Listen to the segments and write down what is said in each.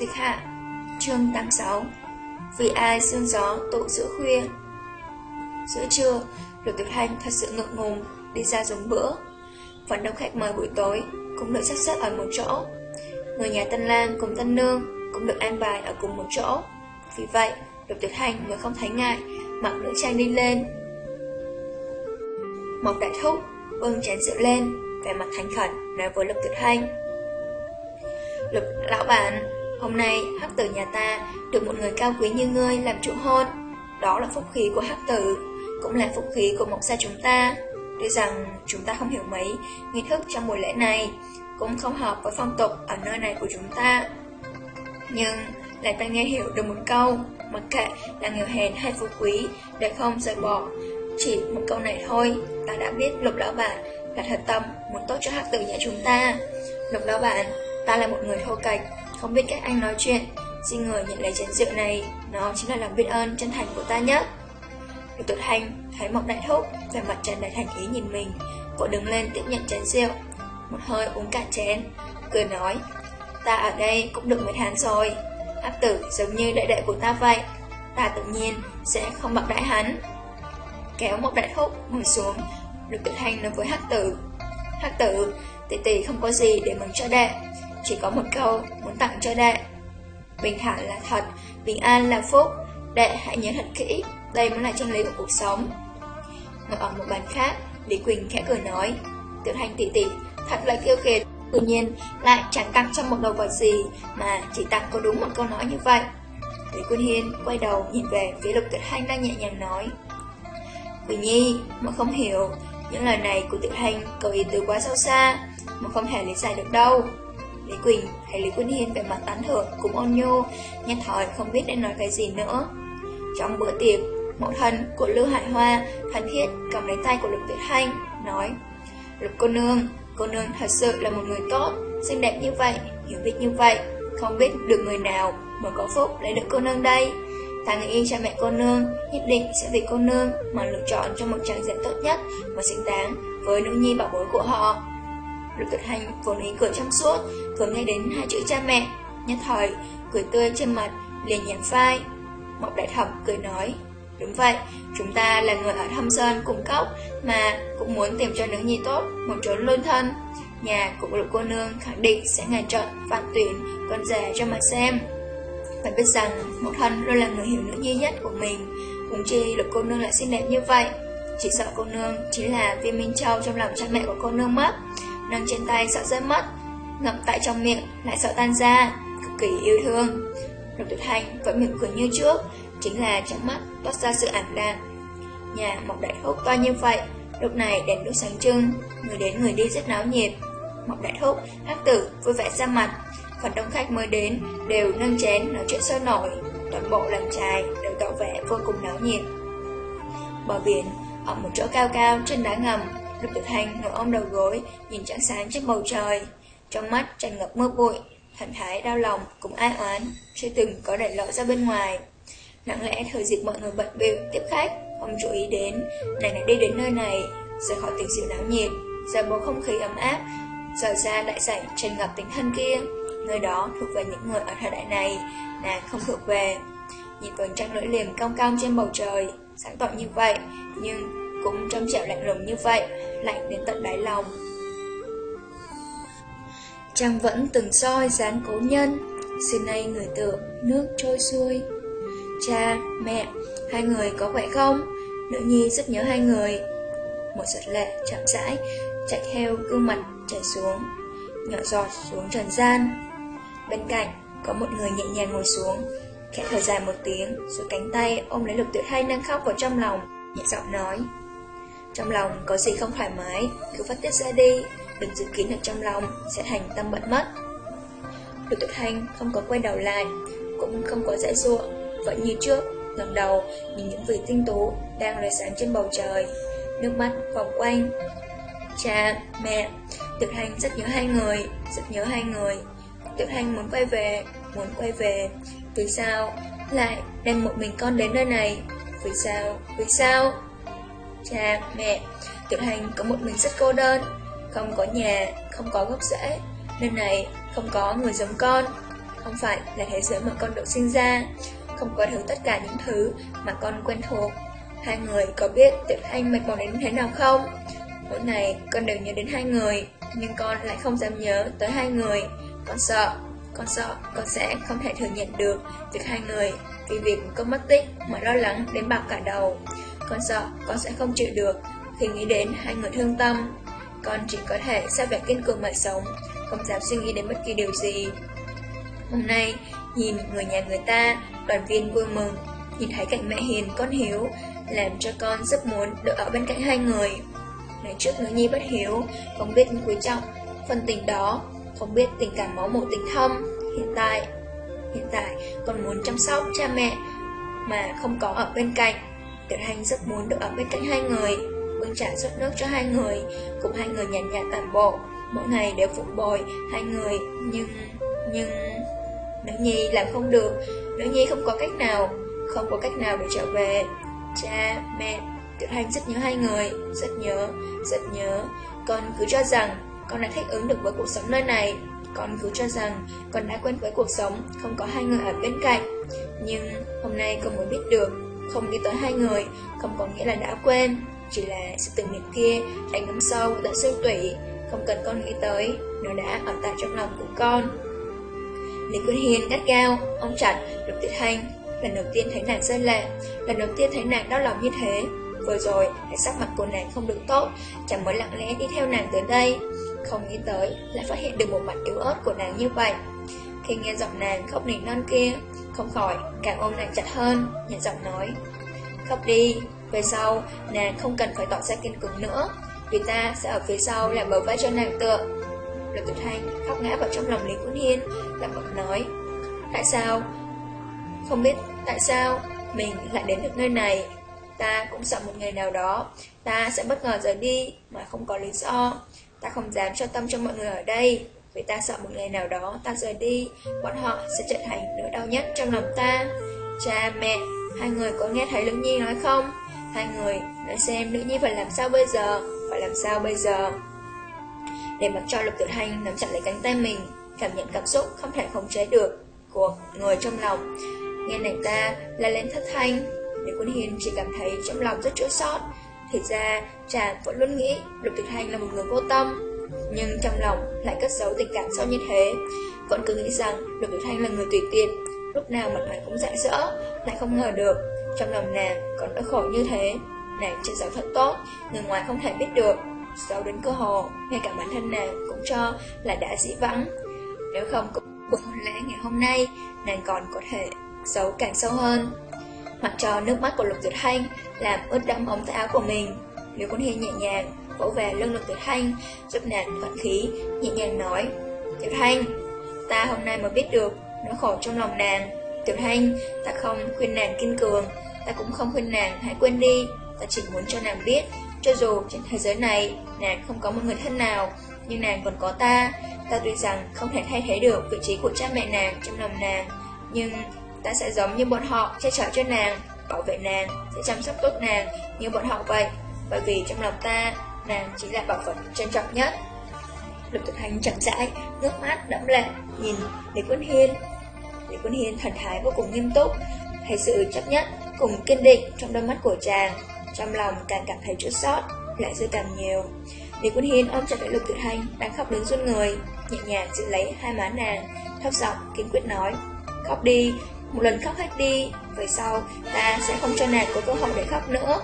Tịch Hạ Chương 86 Vì ai sương gió tụ giữa khuya Giữa trưa, Lục Tuyệt Hành thật sự ngượng ngùng đi ra dùng bữa. Phần đông khách mời buổi tối cũng được sắp xếp ở một chỗ. Người nhà Tân Lan cùng Tân Nương cũng được an bài ở cùng một chỗ. Vì vậy, Lục Tuyệt Hành mới không thấy ngại mặc nữ trang đi lên. Mộc Đại Thúc bưng chén rượu lên, vẻ mặt thành khẩn nói với Lục Tuyệt Hành. Lục lão bản, hôm nay hắc tử nhà ta được một người cao quý như ngươi làm chủ hôn. Đó là phúc khí của hắc tử, cũng là phúc khí của mộng gia chúng ta. Tuy rằng chúng ta không hiểu mấy nghi thức trong buổi lễ này, cũng không hợp với phong tục ở nơi này của chúng ta. Nhưng lại ta nghe hiểu được một câu, mặc kệ là nghèo hèn hay phú quý, đều không rời bỏ. Chỉ một câu này thôi, ta đã biết lục lão bản là thật tâm muốn tốt cho hắc tử nhà chúng ta. Lục lão bản, ta là một người thô cạch không biết cách anh nói chuyện, xin người nhận lấy chén rượu này, nó chính là lòng biết ơn chân thành của ta nhất. Lục Tuyệt Hành thấy mộng Đại Thúc vẻ mặt trần đại thành ý nhìn mình, Cô đứng lên tiếp nhận chén rượu, một hơi uống cạn chén, cười nói, ta ở đây cũng được mấy tháng rồi, hắc tử giống như đại đệ của ta vậy, ta tự nhiên sẽ không bạc đại hắn. Kéo mộng Đại Thúc ngồi xuống, Lục Tuyệt Hành nói với hắc tử, hắc tử, tỷ tỷ không có gì để mừng cho đệ, chỉ có một câu muốn tặng cho đệ. Bình thản là thật, bình an là phúc, đệ hãy nhớ thật kỹ, đây mới là chân lý của cuộc sống. Ngồi ở một bàn khác, Lý Quỳnh khẽ cười nói, tiểu hành tỷ tỷ, thật là kiêu kiệt, tự nhiên lại chẳng tặng cho một đồ vật gì mà chỉ tặng có đúng một câu nói như vậy. Lý Quân Hiên quay đầu nhìn về phía lục tiểu hành đang nhẹ nhàng nói, Quỳnh Nhi, mà không hiểu, những lời này của tiểu hành có ý từ quá sâu xa, mà không thể lý giải được đâu. Lý Quỳnh thấy Lý Quân Hiên về mặt tán thưởng cũng ôn nhô nhất thời không biết nên nói cái gì nữa. Trong bữa tiệc, mẫu thân của Lưu Hải Hoa thân thiết cầm lấy tay của Lục Tuyết hanh nói Lục cô nương, cô nương thật sự là một người tốt, xinh đẹp như vậy, hiểu biết như vậy, không biết được người nào mà có phúc lấy được cô nương đây. Ta nghĩ cha mẹ cô nương nhất định sẽ vì cô nương mà lựa chọn cho một trang diện tốt nhất và xứng đáng với nữ nhi bảo bối của họ. Lục Tuyệt Hành vốn ý cười trong suốt, vừa nghe đến hai chữ cha mẹ, nhất thời, cười tươi trên mặt, liền nhàn phai. Mộc Đại Thẩm cười nói, đúng vậy, chúng ta là người ở thâm sơn cùng cốc, mà cũng muốn tìm cho nữ nhi tốt, một chốn luôn thân. Nhà của lục cô nương khẳng định sẽ ngài chọn vạn tuyển con rẻ cho mà xem. Phải biết rằng, một thân luôn là người hiểu nữ nhi nhất của mình, cũng chi lục cô nương lại xinh đẹp như vậy. Chỉ sợ cô nương chính là viên minh châu trong lòng cha mẹ của cô nương mất nâng trên tay sợ rơi mất, ngậm tại trong miệng lại sợ tan ra, cực kỳ yêu thương. Lục Tuyệt Hành vẫn mỉm cười như trước, chính là trong mắt toát ra sự ảm đạm. Nhà Mộc Đại Thúc to như vậy, lúc này đèn đốt sáng trưng, người đến người đi rất náo nhiệt. Mộc Đại Thúc, hát tử vui vẻ ra mặt, phần đông khách mới đến đều nâng chén nói chuyện sôi nổi, toàn bộ làng trài đều tỏ vẻ vô cùng náo nhiệt. Bờ biển, ở một chỗ cao cao trên đá ngầm, Lục Tuyệt Hành ngồi ôm đầu gối, nhìn trắng sáng trên bầu trời. Trong mắt tràn ngập mưa bụi, thần thái đau lòng cũng ai oán, chưa từng có để lộ ra bên ngoài. Nặng lẽ thời dịp mọi người bận bịu tiếp khách, không chú ý đến, nàng đã đi đến nơi này, rời khỏi tình sự náo nhiệt, rời bầu không khí ấm áp, rời ra đại sảnh tràn ngập tính thân kia. Nơi đó thuộc về những người ở thời đại này, nàng không thuộc về. Nhìn vầng trăng lưỡi liềm cong cong trên bầu trời, sáng tỏ như vậy, nhưng cũng trong trẻo lạnh lùng như vậy, lạnh đến tận đáy lòng. Trăng vẫn từng soi dán cố nhân, xin nay người tượng nước trôi xuôi. Cha, mẹ, hai người có khỏe không? Nữ nhi rất nhớ hai người. Một giọt lệ chậm rãi, chạy theo gương mặt chảy xuống, nhỏ giọt xuống trần gian. Bên cạnh, có một người nhẹ nhàng ngồi xuống, khẽ thở dài một tiếng, rồi cánh tay ôm lấy lục tuyệt hay đang khóc vào trong lòng, nhẹ giọng nói. Trong lòng có gì không thoải mái, cứ phát tiết ra đi, đừng dự kiến ở trong lòng, sẽ thành tâm bận mất. Lục Tuyệt Hành không có quay đầu lại, cũng không có dãy ruộng, vẫn như trước, ngẩng đầu nhìn những vì tinh tú đang lóe sáng trên bầu trời, nước mắt vòng quanh. Cha, mẹ, Tuyệt Hành rất nhớ hai người, rất nhớ hai người. Tuyệt Hành muốn quay về, muốn quay về. Vì sao lại đem một mình con đến nơi này? Vì sao? Vì sao? Cha, mẹ, tuyệt Hành có một mình rất cô đơn, không có nhà, không có gốc rễ, Nơi này không có người giống con. Không phải là thế giới mà con được sinh ra. Không có thứ tất cả những thứ mà con quen thuộc. Hai người có biết Tiểu Thanh mệt mỏi đến thế nào không? Mỗi ngày con đều nhớ đến hai người Nhưng con lại không dám nhớ tới hai người. Con sợ Con sợ con sẽ không thể thừa nhận được Việc hai người vì việc con mất tích Mà lo lắng đến bạc cả đầu. Con sợ con sẽ không chịu được Khi nghĩ đến hai người thương tâm. Con chỉ có thể sao vẻ kiên cường mà sống, Không dám suy nghĩ đến bất kỳ điều gì. Hôm nay, Nhìn người nhà người ta, Đoàn viên vui mừng, Nhìn thấy cảnh mẹ hiền, con hiếu, Làm cho con rất muốn được ở bên cạnh hai người. Ngày trước nữ nhi bất hiếu, Không biết quý trọng Phần tình đó, Không biết tình cảm máu mủ tình thâm. Hiện tại Hiện tại con muốn chăm sóc cha mẹ Mà không có ở bên cạnh. Tiểu Hành rất muốn được ở bên cạnh hai người. Quân trạng rót nước cho hai người Cùng hai người nhàn nhạt tàn bộ. Mỗi ngày đều phục bồi hai người Nhưng Nhưng Nữ nhi làm không được. Nữ nhi không có cách nào Không có cách nào để trở về. Cha, mẹ, Tiểu Thanh rất nhớ hai người Rất nhớ, rất nhớ. Con cứ cho rằng con đã thích ứng được với cuộc sống nơi này. Con cứ cho rằng con đã quen với cuộc sống Không có hai người ở bên cạnh. Nhưng hôm nay con mới biết được Không đi tới hai người Không có nghĩa là đã quên. Chỉ là sự tưởng niệm kia đã ngấm sâu tận xương tủy Không cần con nghĩ tới Nó đã ở tại trong lòng của con Lý Quân Hiền gắt gao, ông chặt, Lục Tiết Hành. Lần đầu tiên thấy nàng rơi lệ, lần đầu tiên thấy nàng đau lòng như thế. Vừa rồi, hãy sắc mặt của nàng không được tốt, chẳng mới lặng lẽ đi theo nàng tới đây. Không nghĩ tới, lại phát hiện được một mặt yếu ớt của nàng như vậy. Khi nghe giọng nàng khóc nỉ non kia, không khỏi, càng ôm nàng chặt hơn, nhẹ giọng nói. Khóc đi, về sau, nàng không cần phải tỏ ra kiên cường nữa, vì ta sẽ ở phía sau làm bờ vai cho nàng tựa. Lục Tuyệt Thanh khóc ngã vào trong lòng Lý Quân Hiên, lẩm bậc nói: "Tại sao? Không biết tại sao mình lại đến được nơi này? Ta cũng sợ một ngày nào đó ta sẽ bất ngờ rời đi mà không có lý do. Ta không dám cho tâm cho mọi người ở đây, vì ta sợ một ngày nào đó ta rời đi, bọn họ sẽ trở thành nỗi đau nhất trong lòng ta. Cha mẹ, hai người có nghe thấy Lương Nhi nói không? Hai người nói xem nữ Nhi phải làm sao bây giờ, phải làm sao bây giờ?" để mặc cho Lục Tự Hành nắm chặt lấy cánh tay mình, cảm nhận cảm xúc không thể khống chế được của người trong lòng. Nghe nàng ta là lên thất thanh, để quân hiền chỉ cảm thấy trong lòng rất chữa sót. thì ra, chàng vẫn luôn nghĩ Lục Tự Hành là một người vô tâm, nhưng trong lòng lại cất giấu tình cảm sâu như thế. Vẫn cứ nghĩ rằng Lục Tự hành là người tùy tiện, lúc nào mặt mày cũng rạng dỡ lại không ngờ được trong lòng nàng còn đau khổ như thế. Nàng chưa giáo thật tốt, người ngoài không thể biết được Sâu đến cơ hồ, ngay cả bản thân nàng cũng cho là đã dĩ vắng. Nếu không có buổi hôn lễ ngày hôm nay, nàng còn có thể giấu càng sâu hơn. Mặc cho nước mắt của Lục Tuyệt Thanh làm ướt đẫm ống tay áo của mình, Liêu Quân Hy nhẹ nhàng vỗ về lưng Lục Tuyệt Thanh, giúp nàng vận khí, nhẹ nhàng nói: "Tuyệt Thanh, ta hôm nay mới biết được nỗi khổ trong lòng nàng. Tiểu Thanh, ta không khuyên nàng kiên cường, ta cũng không khuyên nàng hãy quên đi, ta chỉ muốn cho nàng biết cho dù trên thế giới này nàng không có một người thân nào, nhưng nàng còn có ta. Ta tuy rằng không thể thay thế được vị trí của cha mẹ nàng trong lòng nàng, nhưng ta sẽ giống như bọn họ che chở cho nàng, bảo vệ nàng, sẽ chăm sóc tốt nàng như bọn họ vậy. Bởi vì trong lòng ta, nàng chỉ là bảo vật trân trọng nhất. Lục thực hành chậm rãi, nước mắt đẫm lệ, nhìn Lý Quân Hiên. Lý Quân Hiên thần thái vô cùng nghiêm túc, thấy sự chấp nhất cùng kiên định trong đôi mắt của chàng. Trong lòng càng cảm thấy chút sót Lại dư càng nhiều. Lý Quân Hiên ôm chặt lấy Lục Tuyệt Hành Đang khóc đứng run người Nhẹ nhàng giữ lấy hai má nàng Thấp giọng kiên quyết nói Khóc đi, một lần khóc hết đi Về sau ta sẽ không cho nàng có cơ hội để khóc nữa.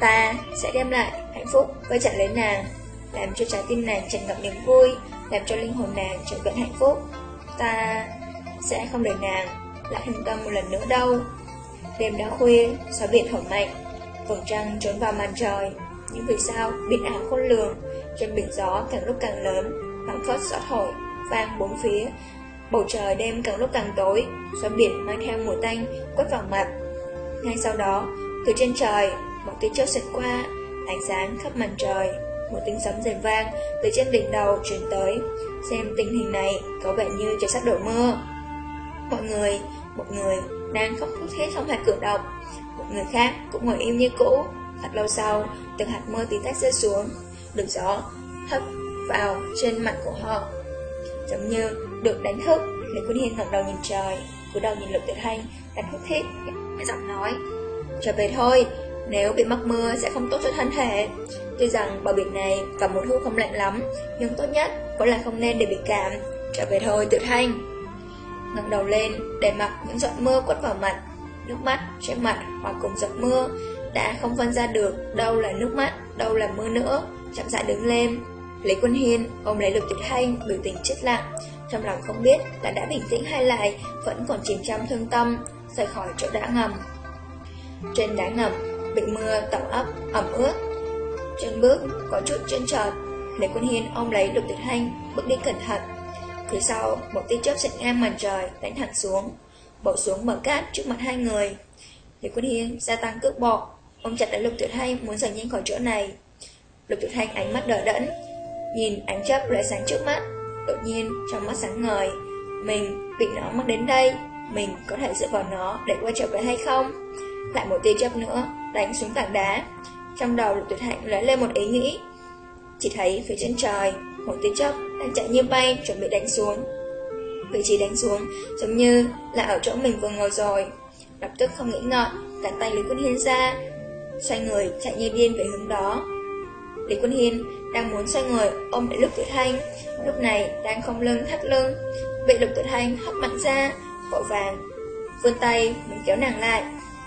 Ta sẽ đem lại hạnh phúc với chặt lấy nàng Làm cho trái tim nàng tràn ngập niềm vui Làm cho linh hồn nàng trở vẹn hạnh phúc. Ta sẽ không để nàng lại hình tâm một lần nữa đâu. Đêm đã khuya, gió biển thổi mạnh. Vầng trăng trốn vào màn trời. Những vì sao biển ảo khôn lường Trên biển gió càng lúc càng lớn. Nóng phớt gió thổi Vang bốn phía. Bầu trời đêm càng lúc càng tối Gió biển mang theo mùa tanh quất vào mặt. Ngay sau đó Từ trên trời Một tiếng chớp xẹt qua Ánh sáng khắp màn trời. Một tiếng sấm rền vang Từ trên đỉnh đầu truyền tới. Xem tình hình này có vẻ như trời sắp đổ mưa. Mọi người Một người đang khóc thút thiết không hề cử động một người khác cũng ngồi im như cũ Thật lâu sau, từng hạt mưa tí tách rơi xuống Được gió hấp vào trên mặt của họ giống như được đánh thức. Lý Quân Hiên ngẩng đầu nhìn trời, cúi đầu nhìn Lục Tuyệt Hành, đặt hút thiết, cái giọng nói. Trở về thôi, nếu bị mắc mưa sẽ không tốt cho thân thể. Tuy rằng bờ biển này vào mùa thu không lạnh lắm, nhưng tốt nhất vẫn là không nên để bị cảm. Trở về thôi, Tuyệt Hành ngẩng đầu lên, để mặc những giọt mưa quất vào mặt, nước mắt trên mặt hòa cùng giọt mưa, đã không phân ra được đâu là nước mắt, đâu là mưa nữa, chậm rãi đứng lên. Lý Quân Hiên ôm lấy Lục Tuyệt Thanh biểu tình chết lặng, trong lòng không biết là đã bình tĩnh hay lại vẫn còn chìm trong thương tâm, rời khỏi chỗ đá ngầm. Trên đá ngầm, bị mưa tẩm ấp, ẩm ướt. chân bước có chút chân trọt Lý Quân Hiên ôm lấy Lục Tuyệt Thanh bước đi cẩn thận. Phía sau, một tia chớp xẹt ngang màn trời đánh thẳng xuống, bổ xuống bờ cát trước mặt hai người. Lý Quân Hiên gia tăng cước bộ, ôm chặt lấy Lục Tuyệt Hành muốn rời nhanh khỏi chỗ này. Lục Tuyệt Hành ánh mắt đỡ đẫn, nhìn ánh chớp lóe sáng trước mắt, đột nhiên trong mắt sáng ngời, mình bị nó mang đến đây, mình có thể dựa vào nó để quay trở về hay không? Lại một tia chớp nữa, đánh xuống tảng đá. Trong đầu Lục Tuyệt Hạnh lóe lên một ý nghĩ. Chỉ thấy phía trên trời, một tia chớp đang chạy như bay chuẩn bị đánh xuống. Vị trí đánh xuống giống như là ở chỗ mình vừa ngồi rồi. Lập tức không nghĩ ngợi, cánh tay Lý Quân Hiên ra, xoay người chạy như điên về hướng đó. Lý Quân Hiên đang muốn xoay người ôm lại Lục Tuyệt Thanh, lúc này đang không lưng thắt lưng, bị Lục Tuyệt Thanh hấp mạnh ra, vội vàng vươn tay muốn kéo nàng lại,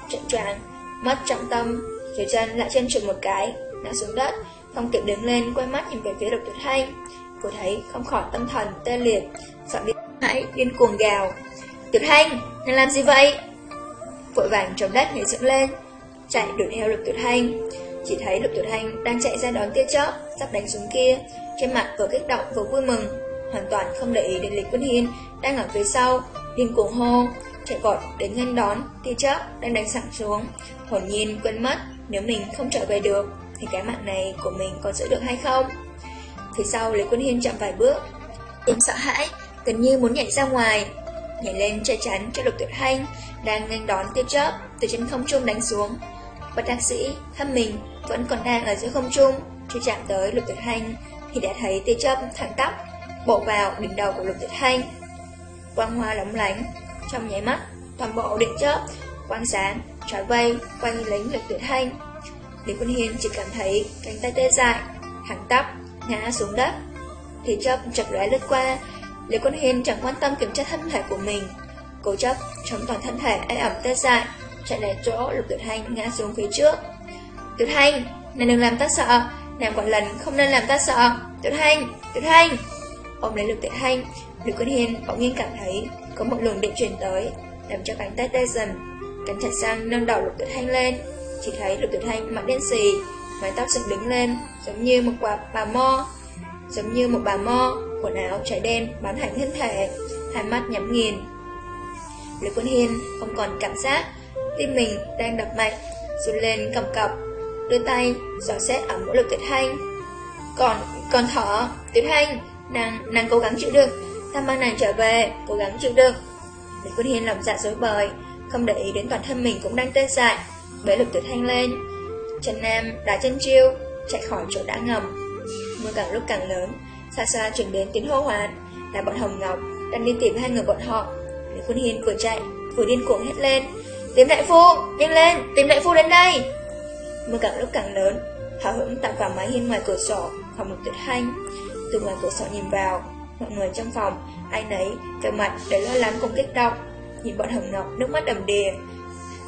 trận choáng mất trọng tâm, dưới chân lại chân trượt một cái, ngã xuống đất, không kịp đứng lên quay mắt nhìn về phía Lục Tuyệt Thanh, cô thấy không khỏi tâm thần tê liệt, sợ biết hãy điên cuồng gào. Tuyệt Thanh, nên làm gì vậy? Vội vàng chống đất nhảy dựng lên, chạy đuổi theo Lục Tuyệt Thanh. Chỉ thấy Lục Tuyệt Hành đang chạy ra đón tia chớp, sắp đánh xuống kia, trên mặt vừa kích động vừa vui mừng, hoàn toàn không để ý đến Lý Quân Hiên đang ở phía sau, điên cuồng hô, chạy vọt đến ngăn đón tia chớp đang đánh sẵn xuống, hồn nhiên quên mất nếu mình không trở về được thì cái mạng này của mình còn giữ được hay không? Phía sau Lý Quân Hiên chậm vài bước, tim sợ hãi, gần như muốn nhảy ra ngoài, nhảy lên che chắn cho Lục Tuyệt Hành đang nhanh đón tia chớp từ trên không trung đánh xuống. Bất đắc sĩ, thăm mình vẫn còn đang ở giữa không trung, chưa chạm tới lục tuyệt hành thì đã thấy tia chớp thẳng tóc bộ vào đỉnh đầu của lục tuyệt hành. Quang hoa lóng lánh, trong nháy mắt, toàn bộ điện chớp, quang sáng, trói vây, quanh lính lục tuyệt hành. Lý Quân Hiên chỉ cảm thấy cánh tay tê dại, thẳng tắp, ngã xuống đất. Thì chấp chật lóe lướt qua, Lý Quân Hiên chẳng quan tâm kiểm tra thân thể của mình. Cố chấp chống toàn thân thể ế ẩm tê dại, chạy đến chỗ lục tuyệt hành ngã xuống phía trước. Tuyệt hành, nàng đừng làm ta sợ, nàng quả lần không nên làm ta sợ. Tuyệt hành, tuyệt hành. Ôm lấy lục tuyệt hành, Lý quân hiên bỗng nhiên cảm thấy có một luồng điện truyền tới, làm cho cánh tay tê dần. Cánh chặt sang nâng đầu lục tuyệt hành lên, chỉ thấy lục tuyệt Thanh mặt đen xì, mái tóc dựng đứng lên, giống như một quả bà mo, giống như một bà mo, quần áo trái đen bán hành thân thể, hai mắt nhắm nghiền. Lục Quân Hiên không còn cảm giác tim mình đang đập mạnh, run lên cầm cập, đưa tay, dò xét ở mỗi lực tuyệt Thanh. Còn, còn thở, tuyệt Thanh, nàng, nàng cố gắng chịu đựng, ta mang nàng trở về, cố gắng chịu đựng. Lý Quân Hiên lòng dạ dối bời, không để ý đến toàn thân mình cũng đang tê dại, bế lực tử thanh lên. Trần Nam đá chân chiêu, chạy khỏi chỗ đã ngầm. Mưa càng lúc càng lớn, xa xa chuyển đến tiếng hô hoán, là bọn Hồng Ngọc đang đi tìm hai người bọn họ. Lý Quân Hiên vừa chạy, vừa điên cuồng hét lên, Tìm đại phu, nhanh lên, tìm đại phu đến đây Mưa càng lúc càng lớn Hào hứng tạm vào mái hiên ngoài cửa sổ Phòng một tuyệt hanh Từ ngoài cửa sổ nhìn vào Mọi người trong phòng, ai nấy Về mặt để lo lắng cùng kích động Nhìn bọn hồng ngọc nước mắt đầm đìa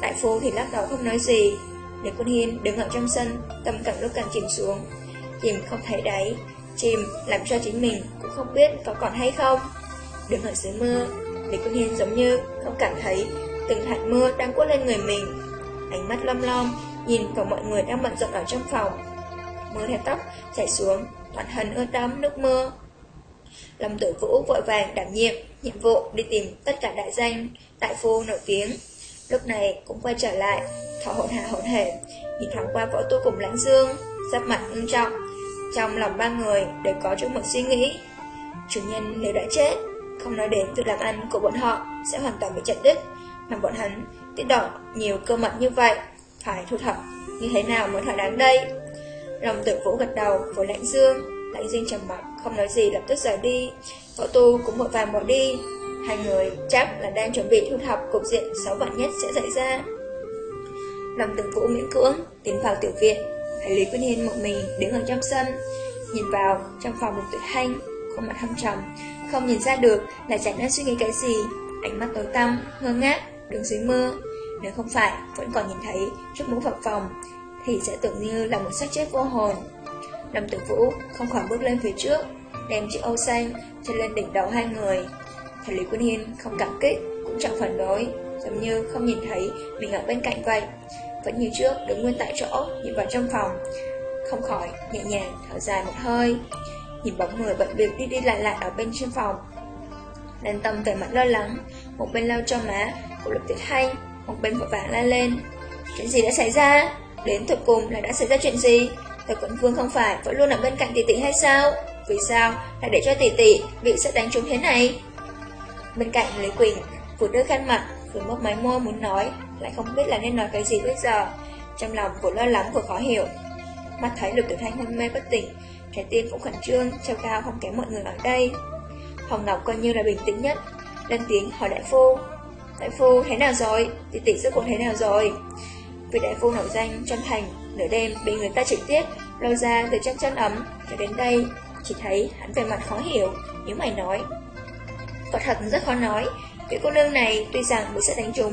Đại phu thì lắc đầu không nói gì Lý quân hiên đứng ở trong sân Tâm càng lúc càng chìm xuống Chìm không thấy đáy Chìm làm cho chính mình cũng không biết có còn hay không Đứng ở dưới mưa Lý Quân Hiên giống như không cảm thấy từng hạt mưa đang cuốn lên người mình. Ánh mắt lom lom, nhìn vào mọi người đang bận rộn ở trong phòng. Mưa theo tóc chảy xuống, toàn thân ướt đẫm nước mưa. Lâm Tử Vũ vội vàng đảm nhiệm nhiệm vụ đi tìm tất cả đại danh, đại phu nổi tiếng. Lúc này cũng quay trở lại, thọ hồn hạ hồn hề, nhìn thoáng qua võ tu cùng lãnh dương, giáp mặt nghiêm trọng. Trong lòng ba người đều có chung một suy nghĩ. Chủ nhân nếu đã chết, không nói đến việc làm ăn của bọn họ sẽ hoàn toàn bị chặt đứt, mà bọn hắn tiết đỏ nhiều cơ mật như vậy, phải thu thập như thế nào mới thỏa đáng đây. Lòng tự vũ gật đầu với lãnh dương, Lãnh dương trầm mặt, không nói gì lập tức rời đi. Võ Tu cũng vội vàng bỏ đi. Hai người chắc là đang chuẩn bị thu thập cục diện xấu vạn nhất sẽ xảy ra. Lâm Tường Vũ miễn cưỡng tiến vào tiểu viện, thấy Lý Quyên Hiên một mình đứng ở trong sân, nhìn vào trong phòng một tuyệt hành, khuôn mặt hâm trầm, không nhìn ra được là chàng đang suy nghĩ cái gì, ánh mắt tối tăm, ngơ ngác, đứng dưới mưa. Nếu không phải vẫn còn nhìn thấy chút mũ phập phòng, thì sẽ tưởng như là một xác chết vô hồn. Lâm Tử Vũ không khỏi bước lên phía trước, đem chiếc ô xanh trên lên đỉnh đầu hai người. Thầy Lý Quân Hiên không cảm kích, cũng chẳng phản đối, giống như không nhìn thấy mình ở bên cạnh vậy. Vẫn như trước, đứng nguyên tại chỗ, nhìn vào trong phòng, không khỏi nhẹ nhàng thở dài một hơi. Nhìn bóng người bận việc đi đi lại lại ở bên trên phòng. Đàn tâm về mặt lo lắng, một bên lau cho má của Lục Tuyệt Hay, một bên vội vàng la lên. Chuyện gì đã xảy ra? Đến thực cùng là đã xảy ra chuyện gì? Tờ quận vương không phải vẫn luôn ở bên cạnh tỷ tỷ hay sao? Vì sao lại để cho tỷ tỷ bị sẽ đánh trúng thế này? Bên cạnh Lý Quỳnh, phụ nữ khăn mặt vừa mấp máy môi muốn nói, lại không biết là nên nói cái gì bây giờ. Trong lòng vừa lo lắng vừa khó hiểu, mắt thấy lục tử thanh hôn mê bất tỉnh, trái tim cũng khẩn trương, treo cao không kém mọi người ở đây. Hồng ngọc coi như là bình tĩnh nhất, lên tiếng hỏi đại phu đại phu thế nào rồi? Tỷ tỷ sức cuộc thế nào rồi? Vị đại phu nổi danh, chân thành, nửa đêm bị người ta trực tiếp lôi ra từ trong chân ấm. Cho đến đây, chỉ thấy hắn về mặt khó hiểu nếu mày nói Quả thật rất khó nói. Vị cô nương này tuy rằng bị sẽ đánh trúng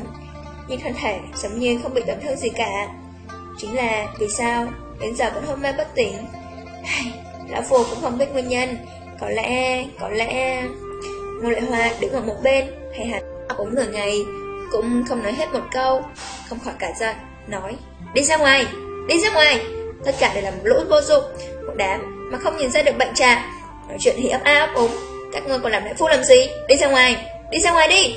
Nhưng thân thể giống như không bị tổn thương gì cả. Chính là vì sao Đến giờ vẫn hôn mê bất tỉnh. Lão Phu cũng không biết nguyên nhân. Có lẽ, có lẽ Ngô Lệ Hoa đứng ở một bên Hay hẳn cũng nửa ngày Cũng không nói hết một câu Không khỏi cả giận Nói Đi ra ngoài, đi ra ngoài. Tất cả đều là một lũ vô dụng Một đám mà không nhìn ra được bệnh trạng. Nói chuyện thì ấp a ấp úng. Các ngươi còn làm đại phu làm gì? Đi ra ngoài. Đi ra ngoài đi.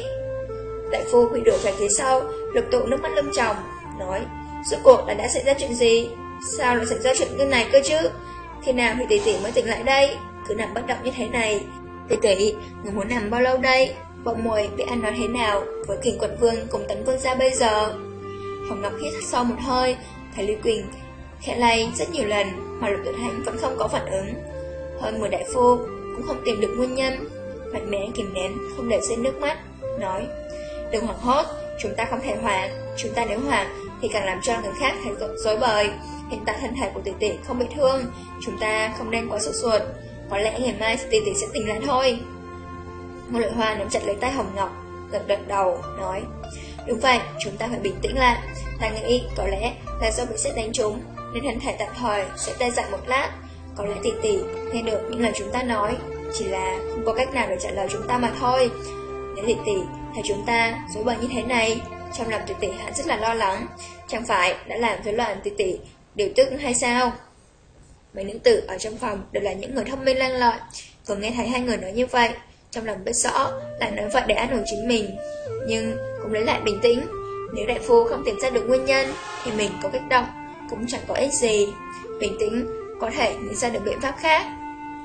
Đại phu quỷ đổ về phía sau, Lục tụ nước mắt lâm tròng, Nói, Rốt cuộc là đã xảy ra chuyện gì? Sao lại xảy ra chuyện như này cơ chứ? Khi nào thì tỷ tỷ mới tỉnh lại đây? Cứ nằm bất động như thế này. Tỷ tỷ, Người muốn nằm bao lâu đây? Bọn mùi bị ăn nói thế nào Với kình quận vương cùng tấn vương ra bây giờ? Hồng Ngọc hít sau một hơi, Thấy Lưu Quỳnh khẽ lay rất nhiều lần Mà lục tuyệt hành vẫn không có phản ứng. Hơn 10 đại phu cũng không tìm được nguyên nhân mạnh mẽ kìm nén, không để rơi nước mắt, nói Đừng hoảng hốt, chúng ta không thể hoảng, chúng ta nếu hoảng thì càng làm cho người khác thấy dối bời. Hiện tại thân thể của tỷ tỷ không bị thương, chúng ta không nên quá sốt ruột, có lẽ ngày mai tỷ tỷ sẽ tỉnh lại thôi. Ngô Lợi Hoa nắm chặt lấy tay Hồng Ngọc, gật gật đầu, nói Đúng vậy, chúng ta phải bình tĩnh lại, ta nghĩ có lẽ là do bị xét đánh trúng, nên thân thể tạm thời sẽ tê dại một lát, có lẽ tỷ tỷ nghe được những lời chúng ta nói, chỉ là không có cách nào để trả lời chúng ta mà thôi. Nếu tỷ tỷ thấy chúng ta dối bời như thế này Trong lòng tỷ tỷ hắn rất là lo lắng. Chẳng phải đã làm rối loạn tỷ tỷ điều tức hay sao? Mấy nữ tử ở trong phòng đều là những người thông minh lanh lợi. Vừa nghe thấy hai người nói như vậy Trong lòng biết rõ là nói vậy để an ủi chính mình. Nhưng cũng lấy lại bình tĩnh. Nếu đại phu không tìm ra được nguyên nhân Thì mình có kích động Cũng chẳng có ích gì. Bình tĩnh có thể nghĩ ra được biện pháp khác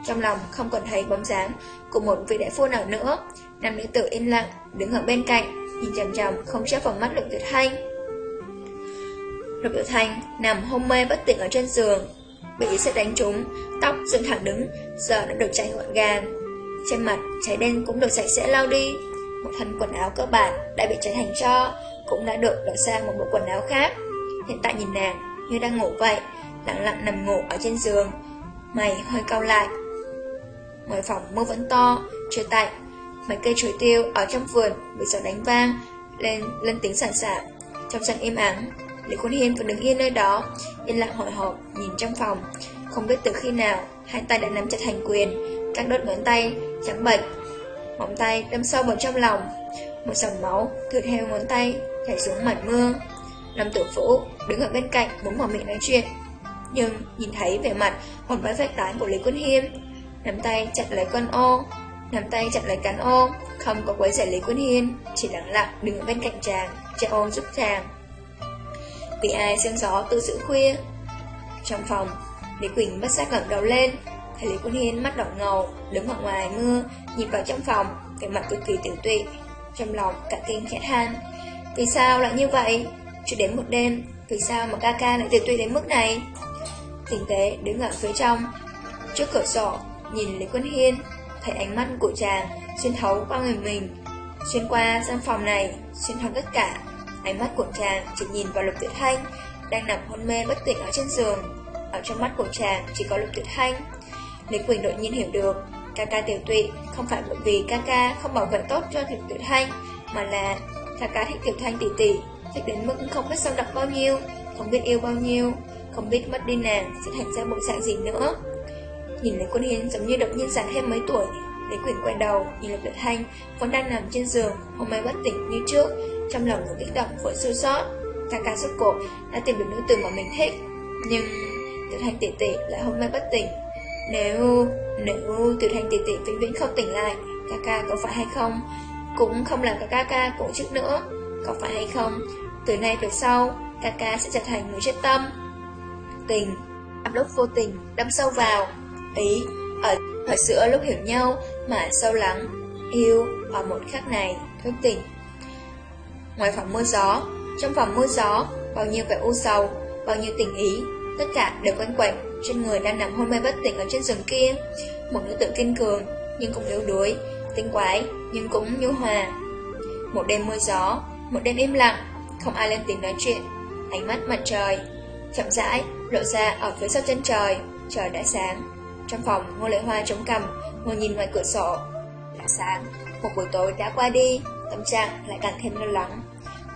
trong lòng không còn thấy bóng dáng của một vị đại phu nào nữa. Nam nữ tử im lặng, đứng ở bên cạnh, nhìn chằm chằm không chớp vào mắt Lục Tuyệt Thanh. Lục Tuyệt Thanh nằm hôn mê bất tỉnh ở trên giường, bị sẽ đánh trúng, tóc dựng thẳng đứng, giờ đã được chảy gọn gàng. Trên mặt, cháy đen cũng được sạch sẽ lau đi. Một thân quần áo cơ bản đã bị cháy thành cho, cũng đã được đổi sang một bộ quần áo khác. Hiện tại nhìn nàng như đang ngủ vậy, lặng lặng nằm ngủ ở trên giường, mày hơi cau lại, Ngoài phòng mưa vẫn to, trời tạnh. Mấy cây chuối tiêu ở trong vườn bị gió đánh vang Lên lên tiếng sản sản Trong sân im ắng Lý Quân Hiên vẫn đứng yên nơi đó Yên lặng hồi hộp nhìn trong phòng. Không biết từ khi nào Hai tay đã nắm chặt thành quyền Các đốt ngón tay trắng bệch Móng tay đâm sâu vào trong lòng. Một dòng máu thượt theo ngón tay Chảy xuống mặt mưa. Lâm tử vũ đứng ở bên cạnh muốn mở miệng nói chuyện. Nhưng nhìn thấy vẻ mặt Hồn vãi phách tán của Lý Quân Hiên nắm tay chặt lấy con ô, nắm tay chặt lấy cán ô, không có quấy rầy Lý Quân Hiên, chỉ lặng lặng đứng bên cạnh chàng, che ô giúp chàng. Vì ai sương gió từ giữ khuya. Trong phòng, Lý Quỳnh bất giác ngẩng đầu lên, thấy Lý Quân Hiên mắt đỏ ngầu, đứng ở ngoài mưa, nhìn vào trong phòng, vẻ mặt cực kỳ tiểu tụy, trong lòng cả kinh khẽ than. Vì sao lại như vậy? Chưa đến một đêm, vì sao mà ca ca lại tiểu tụy đến mức này? Tình tế đứng ở phía trong, trước cửa sổ, nhìn Lý Quân Hiên, thấy ánh mắt của chàng xuyên thấu qua người mình, xuyên qua gian phòng này, xuyên thấu tất cả. Ánh mắt của chàng chỉ nhìn vào Lục Tuyệt Thanh, đang nằm hôn mê bất tỉnh ở trên giường. Ở trong mắt của chàng chỉ có Lục Tuyệt Thanh. Lý Quỳnh đột nhiên hiểu được, ca ca tiểu tụy không phải bởi vì ca ca không bảo vệ tốt cho Lục Tuyệt Thanh, mà là ca ca thích Tiểu Thanh tỷ tỷ, thích đến mức không biết sâu đậm bao nhiêu, không biết yêu bao nhiêu, không biết mất đi nàng sẽ thành ra bộ dạng gì nữa. Nhìn lấy quân hiên giống như đột nhiên già thêm mấy tuổi, Lý Quỳnh quay đầu, nhìn Lục Tuyệt Thanh vẫn đang nằm trên giường, hôm nay bất tỉnh như trước, trong lòng vừa kích động vừa sưu sót. Ca ca rốt cổ đã tìm được nữ tử mà mình thích, nhưng Tiểu Thanh tỷ tỷ lại hôm nay bất tỉnh. Nếu nếu Tiểu Thanh tỷ tỷ vĩnh viễn không tỉnh lại, ca ca có phải hay không? Cũng không làm cả ca ca cổ chức nữa, có phải hay không? Từ nay về sau, ca ca sẽ trở thành người chết tâm. Tình, áp lúc vô tình, đâm sâu vào. Ý, ở thời xưa lúc hiểu nhau mà sâu lắng, yêu ở một khắc này, thức tình Ngoài phòng mưa gió, trong phòng mưa gió, bao nhiêu vẻ u sầu, bao nhiêu tình ý, tất cả đều quanh quẩn trên người đang nằm hôn mê bất tỉnh ở trên giường kia. Một nữ tự kiên cường, nhưng cũng yếu đuối, tinh quái, nhưng cũng nhu hòa. Một đêm mưa gió, một đêm im lặng, không ai lên tiếng nói chuyện. Ánh mắt mặt trời, chậm rãi, lộ ra ở phía sau chân trời, trời đã sáng. Trong phòng, ngô lệ hoa chống cằm, ngồi nhìn ngoài cửa sổ. Đã sáng, một buổi tối đã qua đi, tâm trạng lại càng thêm lo lắng.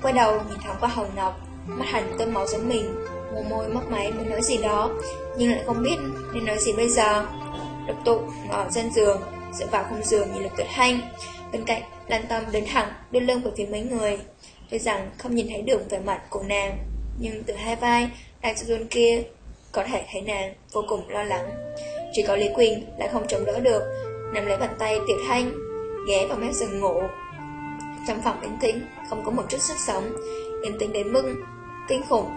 Quay đầu nhìn thoáng qua Hồng Ngọc, mắt hẳn tôm máu giống mình, mồ môi móc máy muốn nói gì đó, nhưng lại không biết nên nói gì bây giờ. Độc tụ ngồi trên giường, dựa vào khung giường nhìn Lục Tuyệt Hanh. Bên cạnh, Lan Tâm đến thẳng, đưa lưng về phía mấy người. Tuy rằng không nhìn thấy đường vẻ mặt của nàng, nhưng từ hai vai đang run kia có thể thấy nàng vô cùng lo lắng. Chỉ có Lý Quỳnh lại không chống đỡ được, nằm lấy bàn tay Tiểu Thanh, ghé vào mép giường ngủ. Trong phòng yên tĩnh, không có một chút sức sống, yên tĩnh đến mức kinh khủng,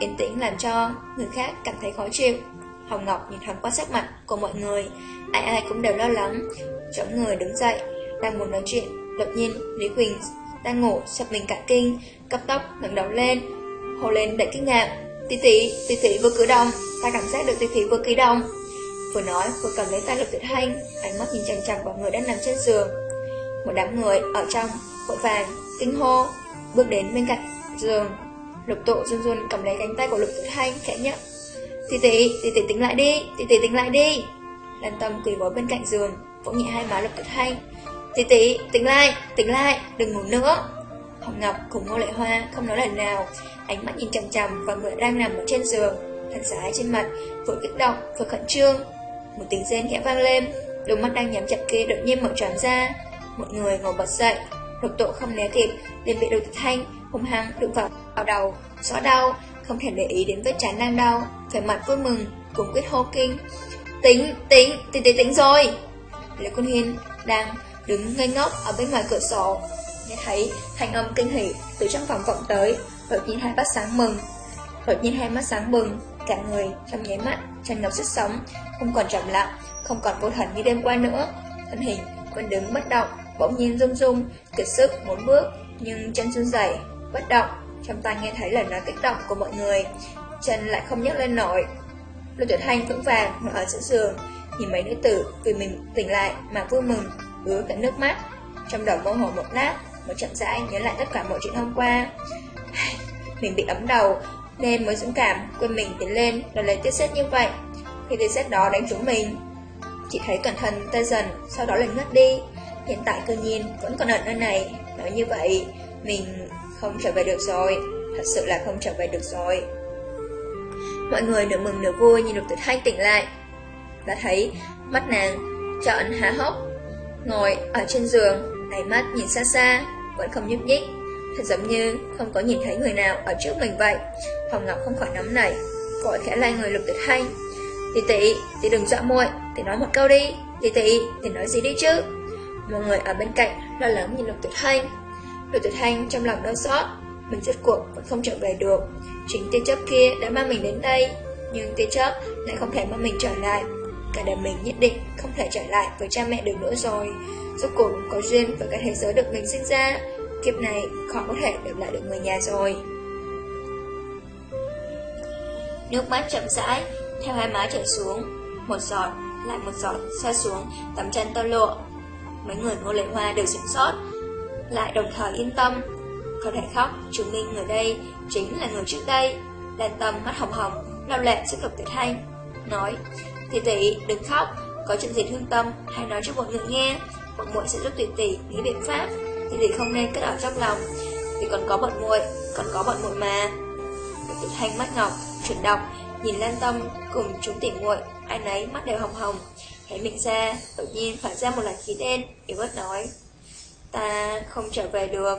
yên tĩnh làm cho người khác cảm thấy khó chịu. Hồng Ngọc nhìn thoáng qua sắc mặt của mọi người, ai ai cũng đều lo lắng, chống người đứng dậy, đang muốn nói chuyện, đột nhiên Lý Quỳnh đang ngủ sập mình cả kinh, cấp tóc ngẩng đầu lên, hồ lên đầy kinh ngạc, tỷ tỷ, tỷ tỷ vừa cử động, ta cảm giác được tỷ tỷ vừa cử động. Vừa nói vừa cầm lấy tay Lục Tuyệt Hành, ánh mắt nhìn chằm chằm vào người đang nằm trên giường. Một đám người ở trong vội vàng kinh hô, bước đến bên cạnh giường. Lục Tụ run run cầm lấy cánh tay của Lục Tuyệt Hành, khẽ nhắc. Tỷ tỷ, tỷ tỷ tính lại đi, tỷ tỷ tính lại đi. Lan Tâm quỳ gối bên cạnh giường, vỗ nhẹ hai má Lục Tuyệt Hành. Tỷ tỷ, tính lại, tính lại, đừng ngủ nữa. Hồng Ngọc cùng Ngô Lệ Hoa không nói lời nào, ánh mắt nhìn chằm chằm vào người đang nằm ở trên giường, thần sái trên mặt, vừa kích động, vừa khẩn trương. Một tiếng rên khẽ vang lên, đôi mắt đang nhắm chặt kia đột nhiên mở tròn ra. Một người ngồi bật dậy, độc tội không né kịp, liền bị đầu thanh hung hăng đụng vào vào đầu, xóa đau, không thể để ý đến vết chán đang đau, phải mặt vui mừng, cùng quyết hô kinh. Tính, tính, tính, tính, tính rồi. Lê Quân Hiên đang đứng ngây ngốc ở bên ngoài cửa sổ, nghe thấy thanh âm kinh hỉ từ trong phòng vọng tới, đột nhiên hai mắt sáng mừng. Đột nhiên hai mắt sáng bừng, cả người trong nháy mắt tràn ngập sức sống, không còn trầm lặng, không còn vô thần như đêm qua nữa. Thân hình vẫn đứng bất động, bỗng nhiên rung rung, kiệt sức muốn bước, nhưng chân run rẩy, bất động. Trong tai nghe thấy lời nói kích động của mọi người, chân lại không nhấc lên nổi. Lô Tuyệt Thanh vững vàng ngồi ở giữa giường, nhìn mấy nữ tử vì mình tỉnh lại mà vui mừng, ứa cả nước mắt. Trong đầu mơ hồ một lát, mới chậm rãi nhớ lại tất cả mọi chuyện hôm qua. Mình bị ấm đầu, nên mới dũng cảm quên mình tiến lên rồi lấy tiết xét như vậy. Khi tiết xét đó đánh trúng mình, chỉ thấy cẩn thận tê dần, sau đó lần ngất đi. Hiện tại cơ nhiên vẫn còn ở nơi này, nói như vậy, mình không trở về được rồi, thật sự là không trở về được rồi. Mọi người nửa mừng nửa vui nhìn được Tuyệt Thanh tỉnh lại, đã thấy mắt nàng trợn há hốc, ngồi ở trên giường, đáy mắt nhìn xa xa, vẫn không nhúc nhích, thật giống như không có nhìn thấy người nào ở trước mình vậy. Hồng Ngọc không khỏi nóng nảy, gọi khẽ lai người Lục Tuyệt Thanh. Tỷ tỷ, tỷ đừng dọa muội, tỷ nói một câu đi, tỷ tỷ, tỷ nói gì đi chứ? Mọi người ở bên cạnh lo lắng nhìn Lục Tuyệt Thanh. Lục Tuyệt Thanh trong lòng đau xót, mình rốt cuộc vẫn không trở về được. Chính tia chớp kia đã mang mình đến đây, nhưng tia chớp lại không thể mang mình trở lại. Cả đời mình nhất định không thể trở lại với cha mẹ được nữa rồi. Rốt cuộc có duyên với cái thế giới được mình sinh ra, kiếp này khó có thể gặp lại được người nhà rồi. Nước mắt chậm rãi, theo hai má chảy xuống, một giọt lại một giọt xoa xuống tấm chân tơ lụa. Mấy người ngô lệ hoa đều sửng sót, lại đồng thời yên tâm. Có thể khóc, chứng minh người đây chính là người trước đây. Đàn tâm mắt hồng hồng, lao lệ sức lục tuyệt thanh, nói, tỷ tỷ đừng khóc, có chuyện gì thương tâm, hãy nói cho mọi người nghe, bọn muội sẽ giúp tỷ tỷ nghĩ biện pháp, tỷ tỷ không nên cất ở trong lòng, vì còn có bọn muội, còn có bọn muội mà. Lục tuyệt thanh mắt ngọc, chuyển đọc, nhìn Lan tâm cùng chúng tỷ muội, ai nấy mắt đều hồng hồng, hãy miệng ra, tự nhiên phản ra một làn khí đen, yếu ớt nói, ta không trở về được.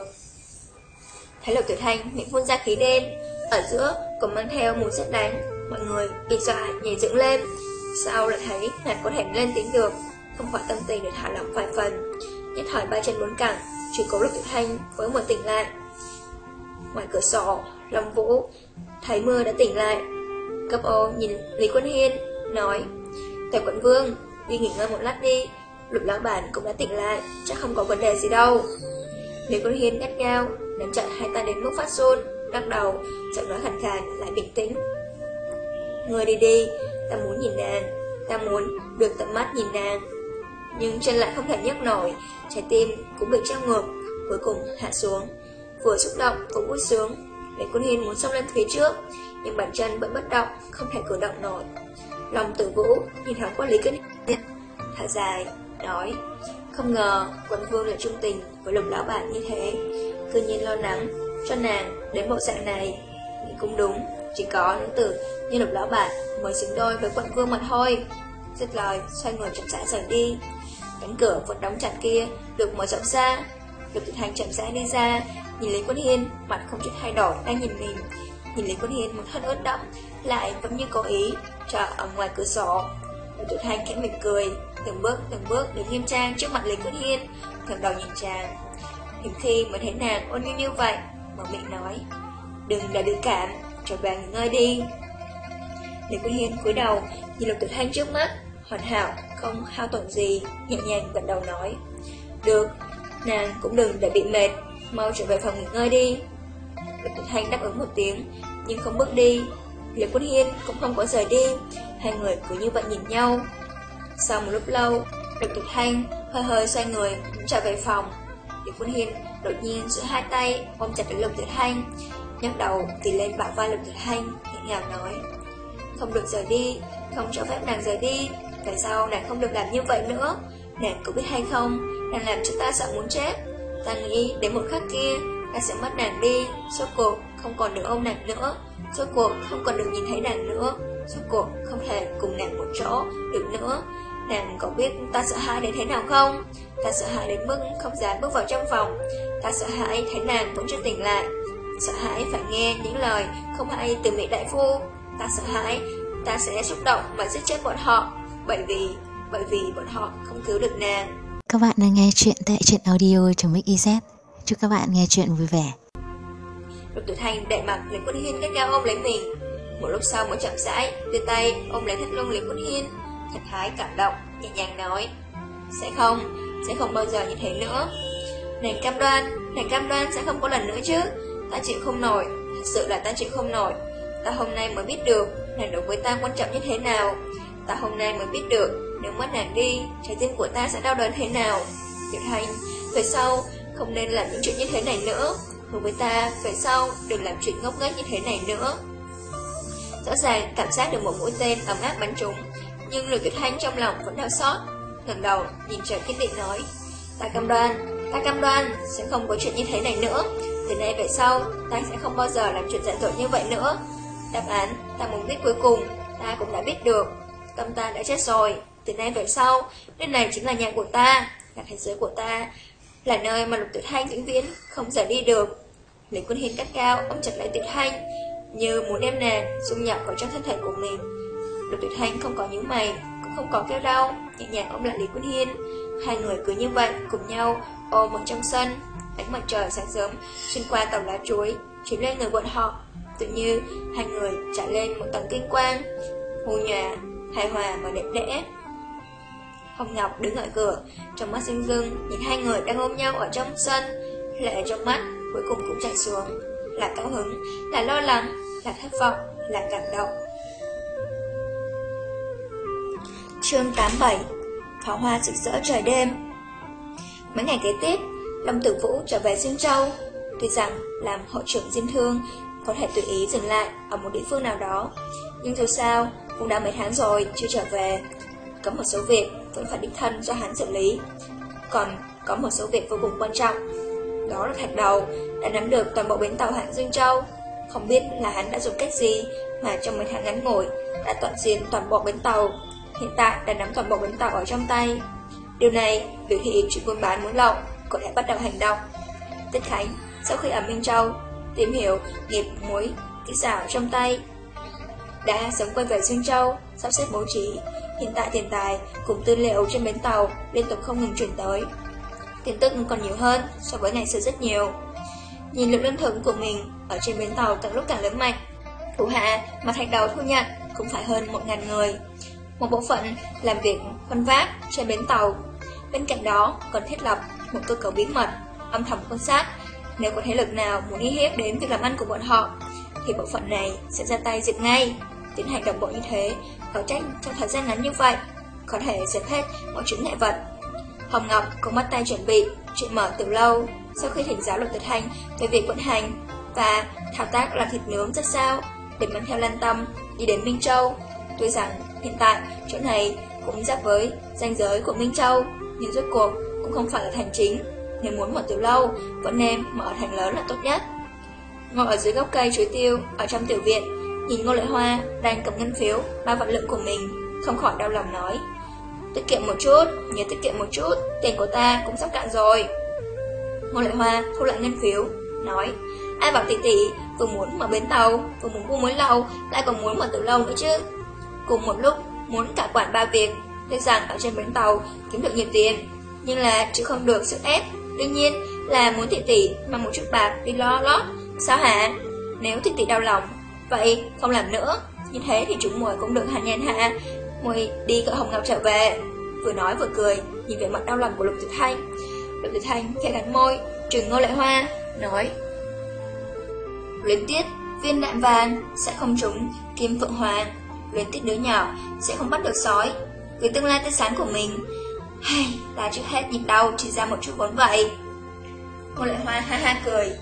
Thấy lục tuyệt thanh miệng phun ra khí đen, ở giữa còn mang theo mùi xét đánh, mọi người bị dọa nhảy dựng lên. Sau lại thấy nàng có thể lên tiếng được, không khỏi tâm tình để thả lỏng vài phần. Nhất thời ba chân bốn cẳng, chỉ cố lực tự thanh với một tỉnh lại. Ngoài cửa sổ, Long Vũ thấy mưa đã tỉnh lại. Cấp ô nhìn Lý Quân Hiên, nói Tề quận vương, đi nghỉ ngơi một lát đi, lục lão bản cũng đã tỉnh lại, chắc không có vấn đề gì đâu. Lý Quân Hiên gắt gao, nắm chặt hai tay đến mức phát run, đắc đầu, giọng nói khàn khàn, lại bình tĩnh. Người đi đi, ta muốn nhìn nàng, ta muốn được tận mắt nhìn nàng. Nhưng chân lại không thể nhấc nổi, trái tim cũng bị treo ngược, cuối cùng hạ xuống. Vừa xúc động, vừa vui sướng, Lý Quân Hiên muốn xông lên phía trước, nhưng bàn chân vẫn bất động, không thể cử động nổi. Lòng tử vũ nhìn thoáng qua Lý Quân Hiên, thở dài, nói, không ngờ quân vương lại trung tình với lục lão bản như thế, cư nhiên lo lắng cho nàng đến bộ dạng này. Cũng đúng, chỉ có nữ tử như lục lão bản mới xứng đôi với quận vương mà thôi. Dứt lời, xoay người chậm rãi rời đi. Cánh cửa vẫn đóng chặt kia được mở rộng ra. Lục Tuyệt Hành chậm rãi đi ra, nhìn Lý Quân Hiên, mặt không chút thay đổi đang nhìn mình. Nhìn Lý Quân Hiên một thân ướt đẫm, lại vẫn như cố ý, chờ ở ngoài cửa sổ. Lục Tuyệt Hành khẽ mỉm cười, từng bước từng bước đến nghiêm trang trước mặt Lý Quân Hiên, ngẩng đầu nhìn chàng. Hiếm khi mới thấy nàng ôn nhu như vậy, mở miệng nói, đừng để bị cảm, trở về nghỉ ngơi đi. Lý Quân Hiên cúi đầu, nhìn Lục Tuyệt Thanh trước mắt, hoàn hảo, không hao tổn gì, nhẹ nhàng gật đầu nói, được, nàng cũng đừng để bị mệt, mau trở về phòng nghỉ ngơi đi. Lục Tuyệt Thanh đáp ứng một tiếng, nhưng không bước đi. Lý Quân Hiên cũng không có rời đi, hai người cứ như vậy nhìn nhau. Sau một lúc lâu, Lục Tuyệt Thanh hơi hơi xoay người, trở về phòng. Lý Quân Hiên đột nhiên giữa hai tay ôm chặt Lục Tuyệt Thanh nhấc đầu thì lên bạo vai Lục Tuyệt Hành, nhẹ ngào nói: "Không được rời đi, không cho phép nàng rời đi, tại sao nàng không được làm như vậy nữa? Nàng có biết hay không, nàng làm cho ta sợ muốn chết." Ta nghĩ đến một khắc kia Ta sẽ mất nàng đi. Suốt cuộc không còn được ôm nàng nữa. Suốt cuộc không còn được nhìn thấy nàng nữa. Suốt cuộc không thể cùng nàng một chỗ Được nữa. Nàng có biết ta sợ hãi đến thế nào không? Ta sợ hãi đến mức không dám bước vào trong phòng. Ta sợ hãi thấy nàng vẫn chưa tỉnh lại. Sợ hãi phải nghe những lời Không hay từ miệng đại phu. Ta sợ hãi Ta sẽ xúc động và giết chết bọn họ Bởi vì Bởi vì bọn họ không cứu được nàng. Các bạn đang nghe chuyện tại truyện audio.mix.iz Chúc các bạn nghe chuyện vui vẻ. Lục Tử Thanh đậy mặt Lý Quân Hiên cách cao ôm lấy mình. Một lúc sau mới chậm rãi đưa tay ôm lấy thắt lưng Lý Quân Hiên. Thật thái cảm động, nhẹ nhàng nói Sẽ không, sẽ không bao giờ như thế nữa. Nàng cam đoan, nàng cam đoan sẽ không có lần nữa chứ Ta chịu không nổi, thật sự là ta chịu không nổi Ta hôm nay mới biết được Nàng đối với ta quan trọng như thế nào Ta hôm nay mới biết được nếu mất nàng đi, trái tim của ta sẽ đau đớn thế nào? Tiểu Thanh, về sau, không nên làm những chuyện như thế này nữa. đối với ta, về sau, đừng làm chuyện ngốc nghếch như thế này nữa. Rõ ràng cảm giác được một mũi tên ấm áp bắn trúng, nhưng Lục Tuyệt Thanh trong lòng vẫn đau xót. ngẩng đầu, nhìn trời kiên định nói, ta cam đoan, ta cam đoan sẽ không có chuyện như thế này nữa. Từ nay về sau, ta sẽ không bao giờ làm chuyện giận dỗi như vậy nữa. Đáp án ta muốn biết cuối cùng, ta cũng đã biết được. Tâm ta đã chết rồi, từ nay về sau, nơi này chính là nhà của ta, là thế giới của ta, là nơi mà lục tuyệt thanh vĩnh viễn không rời đi được. Lý Quân Hiên cắt cao, ôm chặt lại tuyệt thanh, như muốn đem nàng dung nhập vào trong thân thể của mình. Lục tuyệt thanh không có những mày, cũng không có kêu đau, nhẹ nhàng ôm lại Lý Quân Hiên. Hai người cứ như vậy, cùng nhau ôm ở trong sân. Ánh mặt trời sáng sớm, xuyên qua tàu lá chuối, Chiếm lên người bọn họ. Tự như hai người trả lên một tầng kinh quang, hù nhòa, hài hòa mà đẹp đẽ. Hồng Ngọc đứng ở cửa, trong mắt xinh dưng, nhìn hai người đang ôm nhau ở trong sân, lệ trong mắt, cuối cùng cũng chảy xuống. Là cao hứng, là lo lắng, là thất vọng, là cảm động. Chương 87 Pháo hoa rực rỡ trời đêm Mấy ngày kế tiếp, Long Tử Vũ trở về Diêm Châu. Tuy rằng làm hội trưởng Diêm Thương có thể tùy ý dừng lại ở một địa phương nào đó, nhưng dù sao cũng đã mấy tháng rồi chưa trở về. Có một số việc vẫn phải đích thân do hắn xử lý. Còn có một số việc vô cùng quan trọng. Đó là thạch đầu đã nắm được toàn bộ bến tàu hạng Dương Châu. Không biết là hắn đã dùng cách gì mà trong mấy tháng ngắn ngủi đã toàn diện toàn bộ bến tàu. Hiện tại đã nắm toàn bộ bến tàu ở trong tay. Điều này biểu hiện chuyện buôn bán muốn lậu, có đã bắt đầu hành động. Tích Khánh sau khi ở Minh Châu, tìm hiểu nghiệp mối kỹ xảo trong tay. Đã sớm quay về Xuân Châu, sắp xếp bố trí. Hiện tại tiền tài cùng tư liệu trên bến tàu liên tục không ngừng chuyển tới. Tin tức còn nhiều hơn so với ngày xưa rất nhiều. Nhìn lượng lương thực của mình ở trên bến tàu càng lúc càng lớn mạnh. Thủ hạ mà thạch đầu thu nhận cũng phải hơn một ngàn người. Một bộ phận làm việc phân vác trên bến tàu bên cạnh đó còn thiết lập một cơ cấu bí mật âm thầm quan sát nếu có thế lực nào muốn uy hiếp đến việc làm ăn của bọn họ, thì bộ phận này sẽ ra tay diệt ngay. Tiến hành đồng bộ như thế, có trách trong thời gian ngắn như vậy, có thể diệt hết mọi chuyện ngại vật. Hồng Ngọc cũng bắt tay chuẩn bị chuyện mở từ lâu, sau khi thỉnh giáo luật tuyệt hành về việc vận hành và thao tác làm thịt nướng rất sao, để mang theo lan tâm đi đến Minh Châu. Tuy rằng hiện tại chỗ này cũng giáp với danh giới của Minh Châu, nhưng rốt cuộc cũng không phải là thành chính nếu muốn một tiểu lâu, vẫn nên mở thành lớn là tốt nhất. Ngồi ở dưới gốc cây chuối tiêu, ở trong tiểu viện, nhìn Ngô Lệ Hoa đang cầm ngân phiếu, ba vạn lượng của mình, không khỏi đau lòng nói. Tiết kiệm một chút, nhớ tiết kiệm một chút, tiền của ta cũng sắp cạn rồi. Ngô Lệ Hoa thu lại ngân phiếu, nói, ai bảo tỷ tỷ vừa muốn mở bến tàu, vừa muốn mua mới lâu, lại còn muốn mở tiểu lâu nữa chứ. Cùng một lúc, muốn cả quản ba việc, tiếc rằng ở trên bến tàu kiếm được nhiều tiền, nhưng là chứ không được sức ép. Đương nhiên là muốn tỷ tỷ mà một chút bạc đi lo lót. Sao hả? Nếu tỷ tỷ đau lòng Vậy không làm nữa. Như thế thì chúng muội cũng được hạnh nhân hạ muội đi cỡ Hồng Ngọc trở về. Vừa nói vừa cười Nhìn vẻ mặt đau lòng của Lục Tử Thanh. Lục Tử Thanh khẽ gắn môi Trừng ngô lệ hoa Nói Luyến tiết Viên đạn vàng Sẽ không trúng Kim Phượng Hoàng. Luyến tiết đứa nhỏ Sẽ không bắt được sói với tương lai tươi sáng của mình hay là trước hết nhịp đau chỉ ra một chút vốn vậy. Cô lại hoa ha ha cười.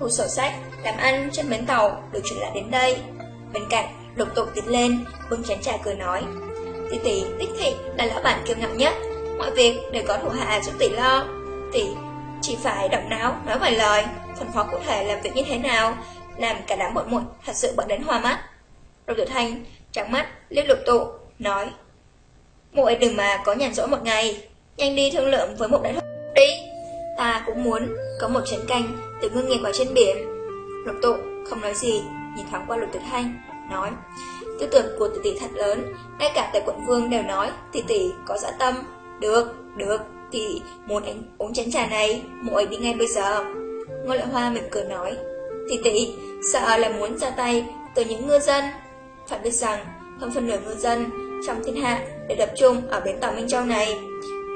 Thu sổ sách, làm ăn trên bến tàu được chuyển lại đến đây. Bên cạnh, lục tục tiến lên, bưng chén trà cười nói. Tỷ tỷ, đích thị là lão bản kiêu ngạo nhất. Mọi việc đều có thủ hạ giúp tỷ lo. Tỷ chỉ phải động não, nói vài lời, phân phó cụ thể làm việc như thế nào, làm cả đám bọn muội thật sự bận đến hoa mắt. Lục Tử Thanh trắng mắt liếc lục tụ, nói muội đừng mà có nhàn rỗi một ngày, nhanh đi thương lượng với một đại thúc đi. Ta cũng muốn có một chén canh từ ngưng nghiệp ở trên biển. Lục tụ không nói gì, nhìn thoáng qua lục tử thanh, nói Tư tưởng của tỷ tỷ thật lớn, ngay cả tại quận vương đều nói tỷ tỷ có dã tâm. Được, được, tỷ muốn anh uống chén trà này, muội đi ngay bây giờ. Ngô Lệ Hoa mỉm cười nói, tỷ tỷ sợ là muốn ra tay từ những ngư dân. Phải biết rằng, hơn phần nửa ngư dân trong thiên hạ để tập trung ở bến tàu Minh Châu này.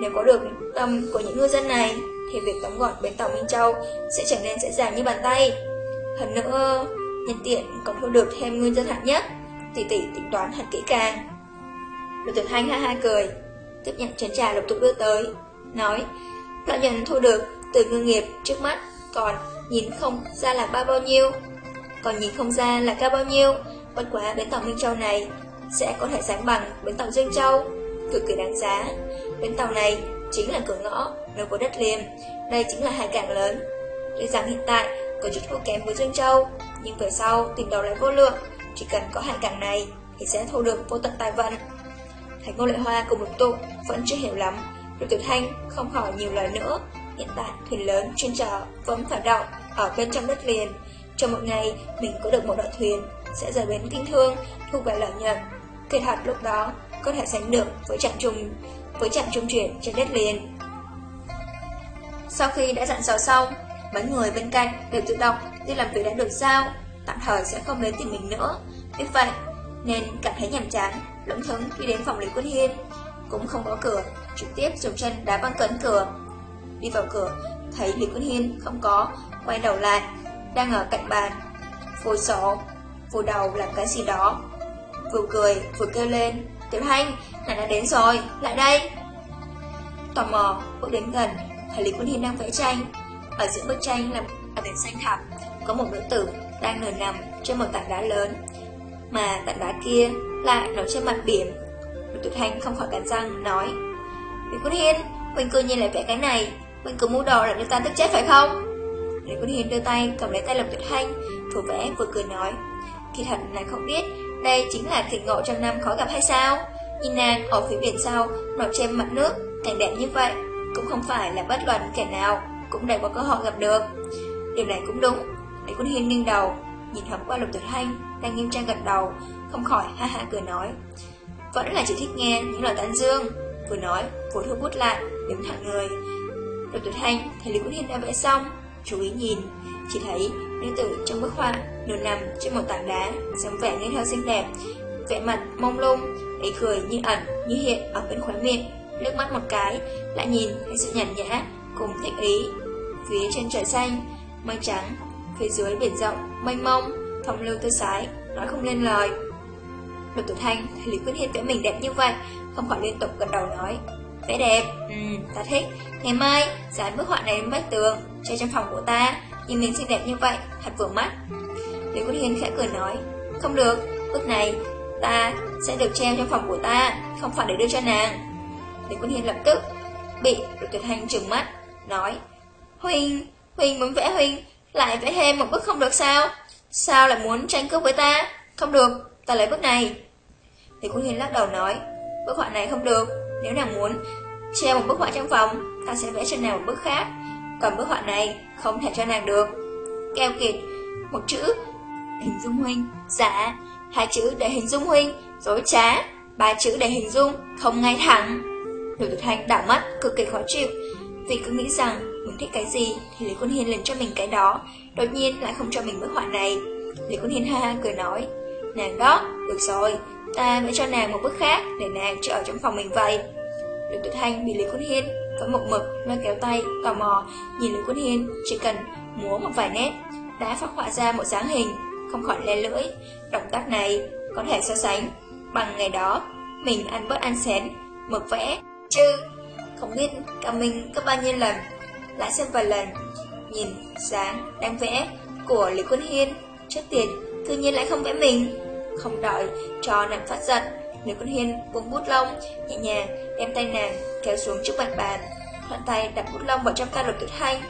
Nếu có được tâm của những ngư dân này, thì việc tóm gọn bến tàu Minh Châu sẽ trở nên dễ dàng như bàn tay. Hơn nữa, nhân tiện còn thu được thêm ngư dân hạng nhất, tỷ tỷ tính toán thật kỹ càng. Lục Tử Thanh ha ha cười, tiếp nhận chén trà lục tục đưa tới, nói, lợi nhuận thu được từ ngư nghiệp trước mắt còn nhìn không ra là bao bao nhiêu, còn nhìn không ra là cao bao nhiêu, bất quá bến tàu Minh Châu này sẽ có thể sánh bằng bến tàu Dương Châu, cực kỳ đáng giá. Bến tàu này chính là cửa ngõ nối với đất liền, đây chính là hai cảng lớn. Tuy rằng hiện tại có chút thua kém với Dương Châu, nhưng về sau tìm đầu lại vô lượng, chỉ cần có hai cảng này thì sẽ thu được vô tận tài vận. Thấy Ngô Lệ Hoa cùng một tục vẫn chưa hiểu lắm, Lục Tiểu Thanh không hỏi nhiều lời nữa. Hiện tại thuyền lớn chuyên chở vẫn hoạt động ở bên trong đất liền. Trong một ngày mình có được một đội thuyền sẽ rời bến kinh thương thu về lợi nhuận kết thật lúc đó có thể sánh được với trạm trung với trạm trung chuyển trên đất liền. Sau khi đã dặn dò xong, mấy người bên cạnh đều tự động đi làm việc đã được giao, tạm thời sẽ không đến tìm mình nữa. Biết vậy, nên cảm thấy nhàm chán, lưỡng thứng đi đến phòng Lý Quân Hiên. Cũng không có cửa, trực tiếp dùng chân đá băng cấn cửa. Đi vào cửa, thấy Lý Quân Hiên không có, quay đầu lại, đang ở cạnh bàn. Phôi sổ, vùi đầu làm cái gì đó, vừa cười vừa kêu lên Tiểu Thanh, Nàng đã đến rồi, lại đây. Tò mò, bước đến gần Thấy Lý Quân Hiên đang vẽ tranh. Ở giữa bức tranh là một biển xanh thẳm Có một nữ tử đang nửa nằm trên một tảng đá lớn Mà tảng đá kia lại nổi trên mặt biển. Lục Tuyệt Thanh không khỏi cắn răng nói Lý Quân Hiên, Huynh cư nhiên lại vẽ cái này Huynh cứ mưu đồ làm cho ta tức chết phải không? Lý Quân Hiên đưa tay cầm lấy tay Lục Tuyệt Thanh Thủ vẽ vừa cười nói Thì thật là không biết đây chính là kỳ ngộ trong năm khó gặp hay sao? Nhìn nàng, ở phía biển sau nọt trên mặt nước, Cảnh đẹp như vậy, Cũng không phải là bất luận kẻ nào Cũng đều có cơ hội gặp được. Điều này cũng đúng. Lý Quân Hiên nghiêng đầu, Nhìn thấm qua Lục Tuyệt Thanh, Đang nghiêm trang gật đầu, Không khỏi ha ha cười nói. Vẫn là chỉ thích nghe những lời tán dương. Vừa nói vừa thu bút lại, Đứng thẳng người. Lục Tuyệt Thanh, thấy Lý Quân Hiên đã vẽ xong, Chú ý nhìn, Chỉ thấy nữ tử trong bức họa Nửa nằm trên một tảng đá Sống vẻ ngây theo xinh đẹp Vẻ mặt mông lung Ý cười như ẩn như hiện ở bên khóe miệng Nước mắt một cái Lại nhìn thấy sự nhàn nhã Cùng thích ý. Phía trên trời xanh Mây trắng Phía dưới biển rộng Mênh mông Phong lưu tư sái Nói không lên lời. Lục Tử Thanh thấy Lý Quyết Hiên vẽ mình đẹp như vậy Không khỏi liên tục gật đầu nói Vẽ đẹp, ừ, ta thích. Ngày mai, dán bức họa này lên vách tường Treo trong phòng của ta. Nhìn mình xinh đẹp như vậy, thật vừa mắt. Lý Quyết Hiên khẽ cười nói Không được, bức này ta sẽ được treo trong phòng của ta Không phải để đưa cho nàng. Lý Quân Hiên lập tức bị Lục Tuyệt Hành trừng mắt Nói Huynh, Huynh muốn vẽ Huynh Lại vẽ thêm một bức không được sao? Sao lại muốn tranh cướp với ta? Không được, ta lấy bức này. Lý Quân Hiên lắc đầu nói Bức họa này không được Nếu nàng muốn treo một bức họa trong phòng Ta sẽ vẽ cho nàng một bức khác. Còn bức họa này không thể cho nàng được. Keo kiệt Một chữ Hình dung huynh. Dạ Hai chữ để hình dung huynh. Dối trá Ba chữ để hình dung Không ngay thẳng. Lục Tuyệt Thanh đảo mắt cực kỳ khó chịu. Vì cứ nghĩ rằng mình thích cái gì Thì Lý Quân Hiên lên cho mình cái đó. Đột nhiên lại không cho mình bức họa này. Lý Quân Hiên ha ha cười nói Nàng đó, được rồi Ta vẽ cho nàng một bức khác Để nàng cho ở trong phòng mình vậy. Lục Tuyệt Thanh bị Lý Quân Hiên vẫn mộng mực lôi kéo tay, tò mò, Nhìn Lý Quân Hiên, chỉ cần múa một vài nét, Đã phát họa ra một dáng hình, Không khỏi le lưỡi. Động tác này có thể so sánh Bằng ngày đó, Mình ăn bớt ăn xén, Mực vẽ, Chứ không biết cả mình có bao nhiêu lần, Lại xem vài lần Nhìn dáng đang vẽ Của Lý Quân Hiên. Trước tiền tự nhiên lại không vẽ mình. Không đợi cho nàng phát giận Lý Quân Hiên buông bút lông, Nhẹ nhàng đem tay nàng kéo xuống trước mặt bàn. Thuận tay đặt bút lông vào trong tay lục tuyệt hành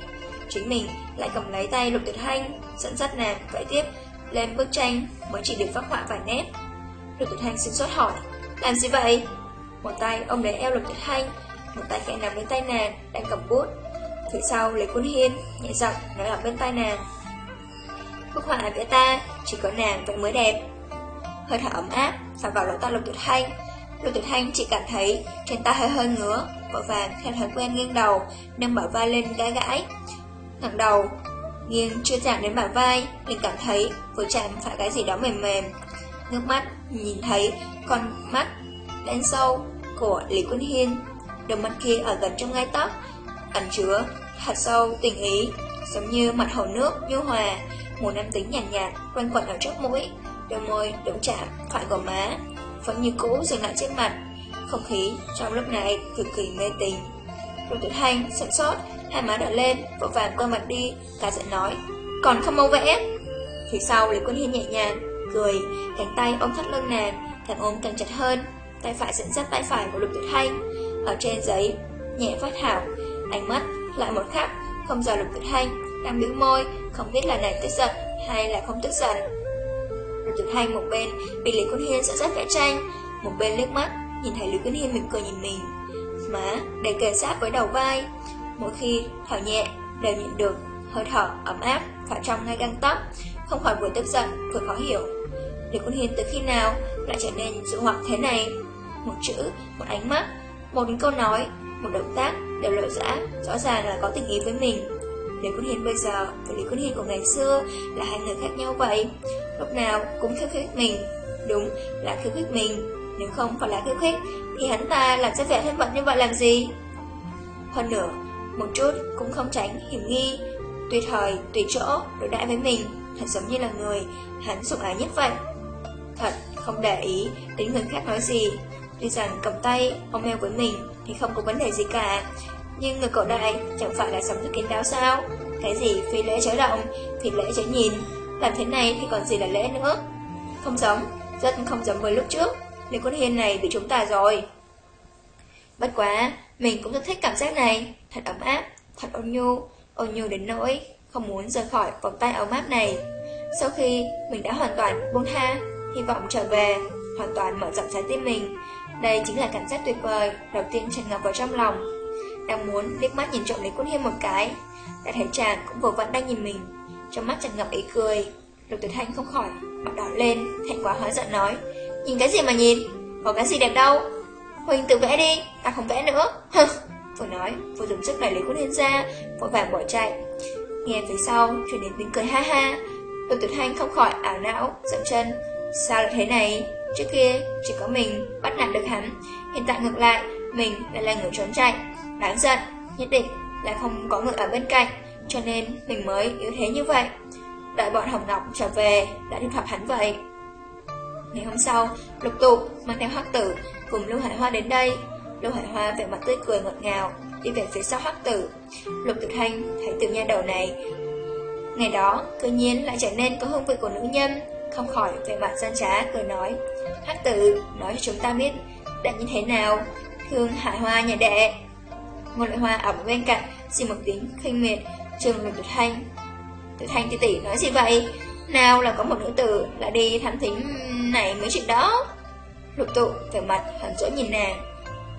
Chính mình lại cầm lấy tay lục tuyệt hành Dẫn dắt nàng vẽ tiếp Lên bức tranh mới chỉ được phát họa vài nét. Lục tuyệt hành xin xót hỏi, Làm gì vậy? Một tay ông lấy eo lục tuyệt hành Một tay khẽ nắm lấy tay nàng Đang cầm bút. Phía sau lấy quân hiên Nhẹ giọng nói ở bên tay nàng, Bức họa vẽ ta, Chỉ có nàng vẫn mới đẹp. Hơi thở ấm áp Phả vào lỗ tai lục tuyệt thanh. Lục tuyệt thanh chỉ cảm thấy Trên tay hơi hơi ngứa Vội vàng theo thói quen nghiêng đầu Nâng bả vai lên gãi gãi ngẩng đầu Nghiêng chưa chạm đến bả vai liền cảm thấy vừa chạm phải cái gì đó mềm mềm Nước mắt nhìn thấy con mắt đen sâu của Lý Quân Hiên. Đôi mắt kia ở gần trong ngai tóc, ẩn chứa hạt sâu tình ý, giống như mặt hồ nước nhu hòa, một nam tính nhàn nhạt, nhạt quanh quẩn ở trước mũi, đôi môi đụng chạm phải gò má, vẫn như cũ dừng lại trên mặt. Không khí trong lúc này cực kỳ mê tình. Lục Tuyệt Hành sững sốt, hai má đỏ lên, vội vàng quay mặt đi, cả giận nói, còn không mau vẽ. Phía sau Lý Quân Hiên nhẹ nhàng, cười, cánh tay ôm thắt lưng nàng, càng ôm càng chặt hơn, tay phải dẫn dắt tay phải của Lục Tuyệt Hành. Ở trên giấy, nhẹ phát hảo, ánh mắt lại một khắc, không giờ Lục Tuyệt Hành đang bĩu môi, không biết là nàng tức giận hay là không tức giận. Lục Tuyệt Hành một bên bị Lý Quân Hiên sợ dắt vẽ tranh, một bên liếc mắt nhìn thấy Lý Quân Hiên mỉm cười nhìn mình, má đầy kề sát với đầu vai. Mỗi khi thở nhẹ đều nhận được hơi thở ấm áp vào trong ngay găng tóc, không khỏi vừa tức giận vừa khó hiểu. Lý Quân Hiên từ khi nào lại trở nên dụ hoặc thế này? Một chữ, một ánh mắt, một câu nói, một động tác đều lộ rõ, rõ ràng là có tình ý với mình. Lý Quân Hiên bây giờ và Lý Quân Hiên của ngày xưa là hai người khác nhau vậy. Lúc nào cũng khiêu khích mình. Đúng là khiêu khích mình. Nếu không phải là khiêu khích thì hắn ta làm ra vẻ thân mật như vậy làm gì? Hơn nữa, một chút cũng không tránh hiểm nghi, tùy thời, tùy chỗ đối đãi với mình, thật giống như là người hắn sủng ái nhất vậy. Thật không để ý đến người khác nói gì Tuy rằng cầm tay, ôm eo với mình thì không có vấn đề gì cả. Nhưng người cổ đại chẳng phải là sống rất kín đáo sao? Cái gì phi lễ chớ động, phi lễ chớ nhìn. Làm thế này thì còn gì là lễ nữa. Không giống, rất không giống với lúc trước. Nếu con hiên này bị chúng ta rồi. Bất quá, mình cũng rất thích cảm giác này. Thật ấm áp, thật ôn nhu, ôn nhu đến nỗi không muốn rời khỏi vòng tay ấm áp này. Sau khi mình đã hoàn toàn buông tha, hy vọng trở về, hoàn toàn mở rộng trái tim mình, đây chính là cảm giác tuyệt vời đầu tiên tràn ngập vào trong lòng. Đang muốn liếc mắt nhìn trộm lấy Quân Hiên một cái, đã thấy chàng cũng vừa vẫn đang nhìn mình, trong mắt chẳng ngập ý cười. Lục Tuyệt Thanh không khỏi mặt đỏ lên, Thành quá hóa giận nói: "Nhìn cái gì mà nhìn, có cái gì đẹp đâu? Huỳnh tự vẽ đi, ta không vẽ nữa." Hừ, vừa nói, vừa dùng sức đẩy lấy Quân Hiên ra, vội vàng bỏ chạy. Nghe phía sau chuyển đến tiếng cười ha ha, Lục Tuyệt Thanh không khỏi ảo não, dậm chân, sao lại thế này? Trước kia chỉ có mình bắt nạt được hắn Hiện tại ngược lại Mình lại là người trốn chạy Đáng giận Nhất định là không có người ở bên cạnh Cho nên mình mới yếu thế như vậy. Đợi bọn Hồng Ngọc trở về Đã đi gặp hắn vậy. Ngày hôm sau Lục tụ mang theo hắc tử Cùng Lưu Hải Hoa đến đây. Lưu Hải Hoa vẻ mặt tươi cười ngọt ngào Đi về phía sau hắc tử. Lục Tử Thanh thấy từ nha đầu này Ngày đó, tự nhiên lại trở nên có hương vị của nữ nhân không khỏi về mặt gian trá cười nói Hắc tử nói cho chúng ta biết đã như thế nào Thương hải hoa nhà đệ? Ngô Lệ hoa ở bên cạnh Xin một tiếng khinh miệt trường lục tuyệt thanh. Tuyệt thanh tỷ tỷ nói gì vậy? Nào là có một nữ tử lại đi thám thính này mấy chuyện đó. Lục tụ về mặt hẳn dỗi nhìn nàng.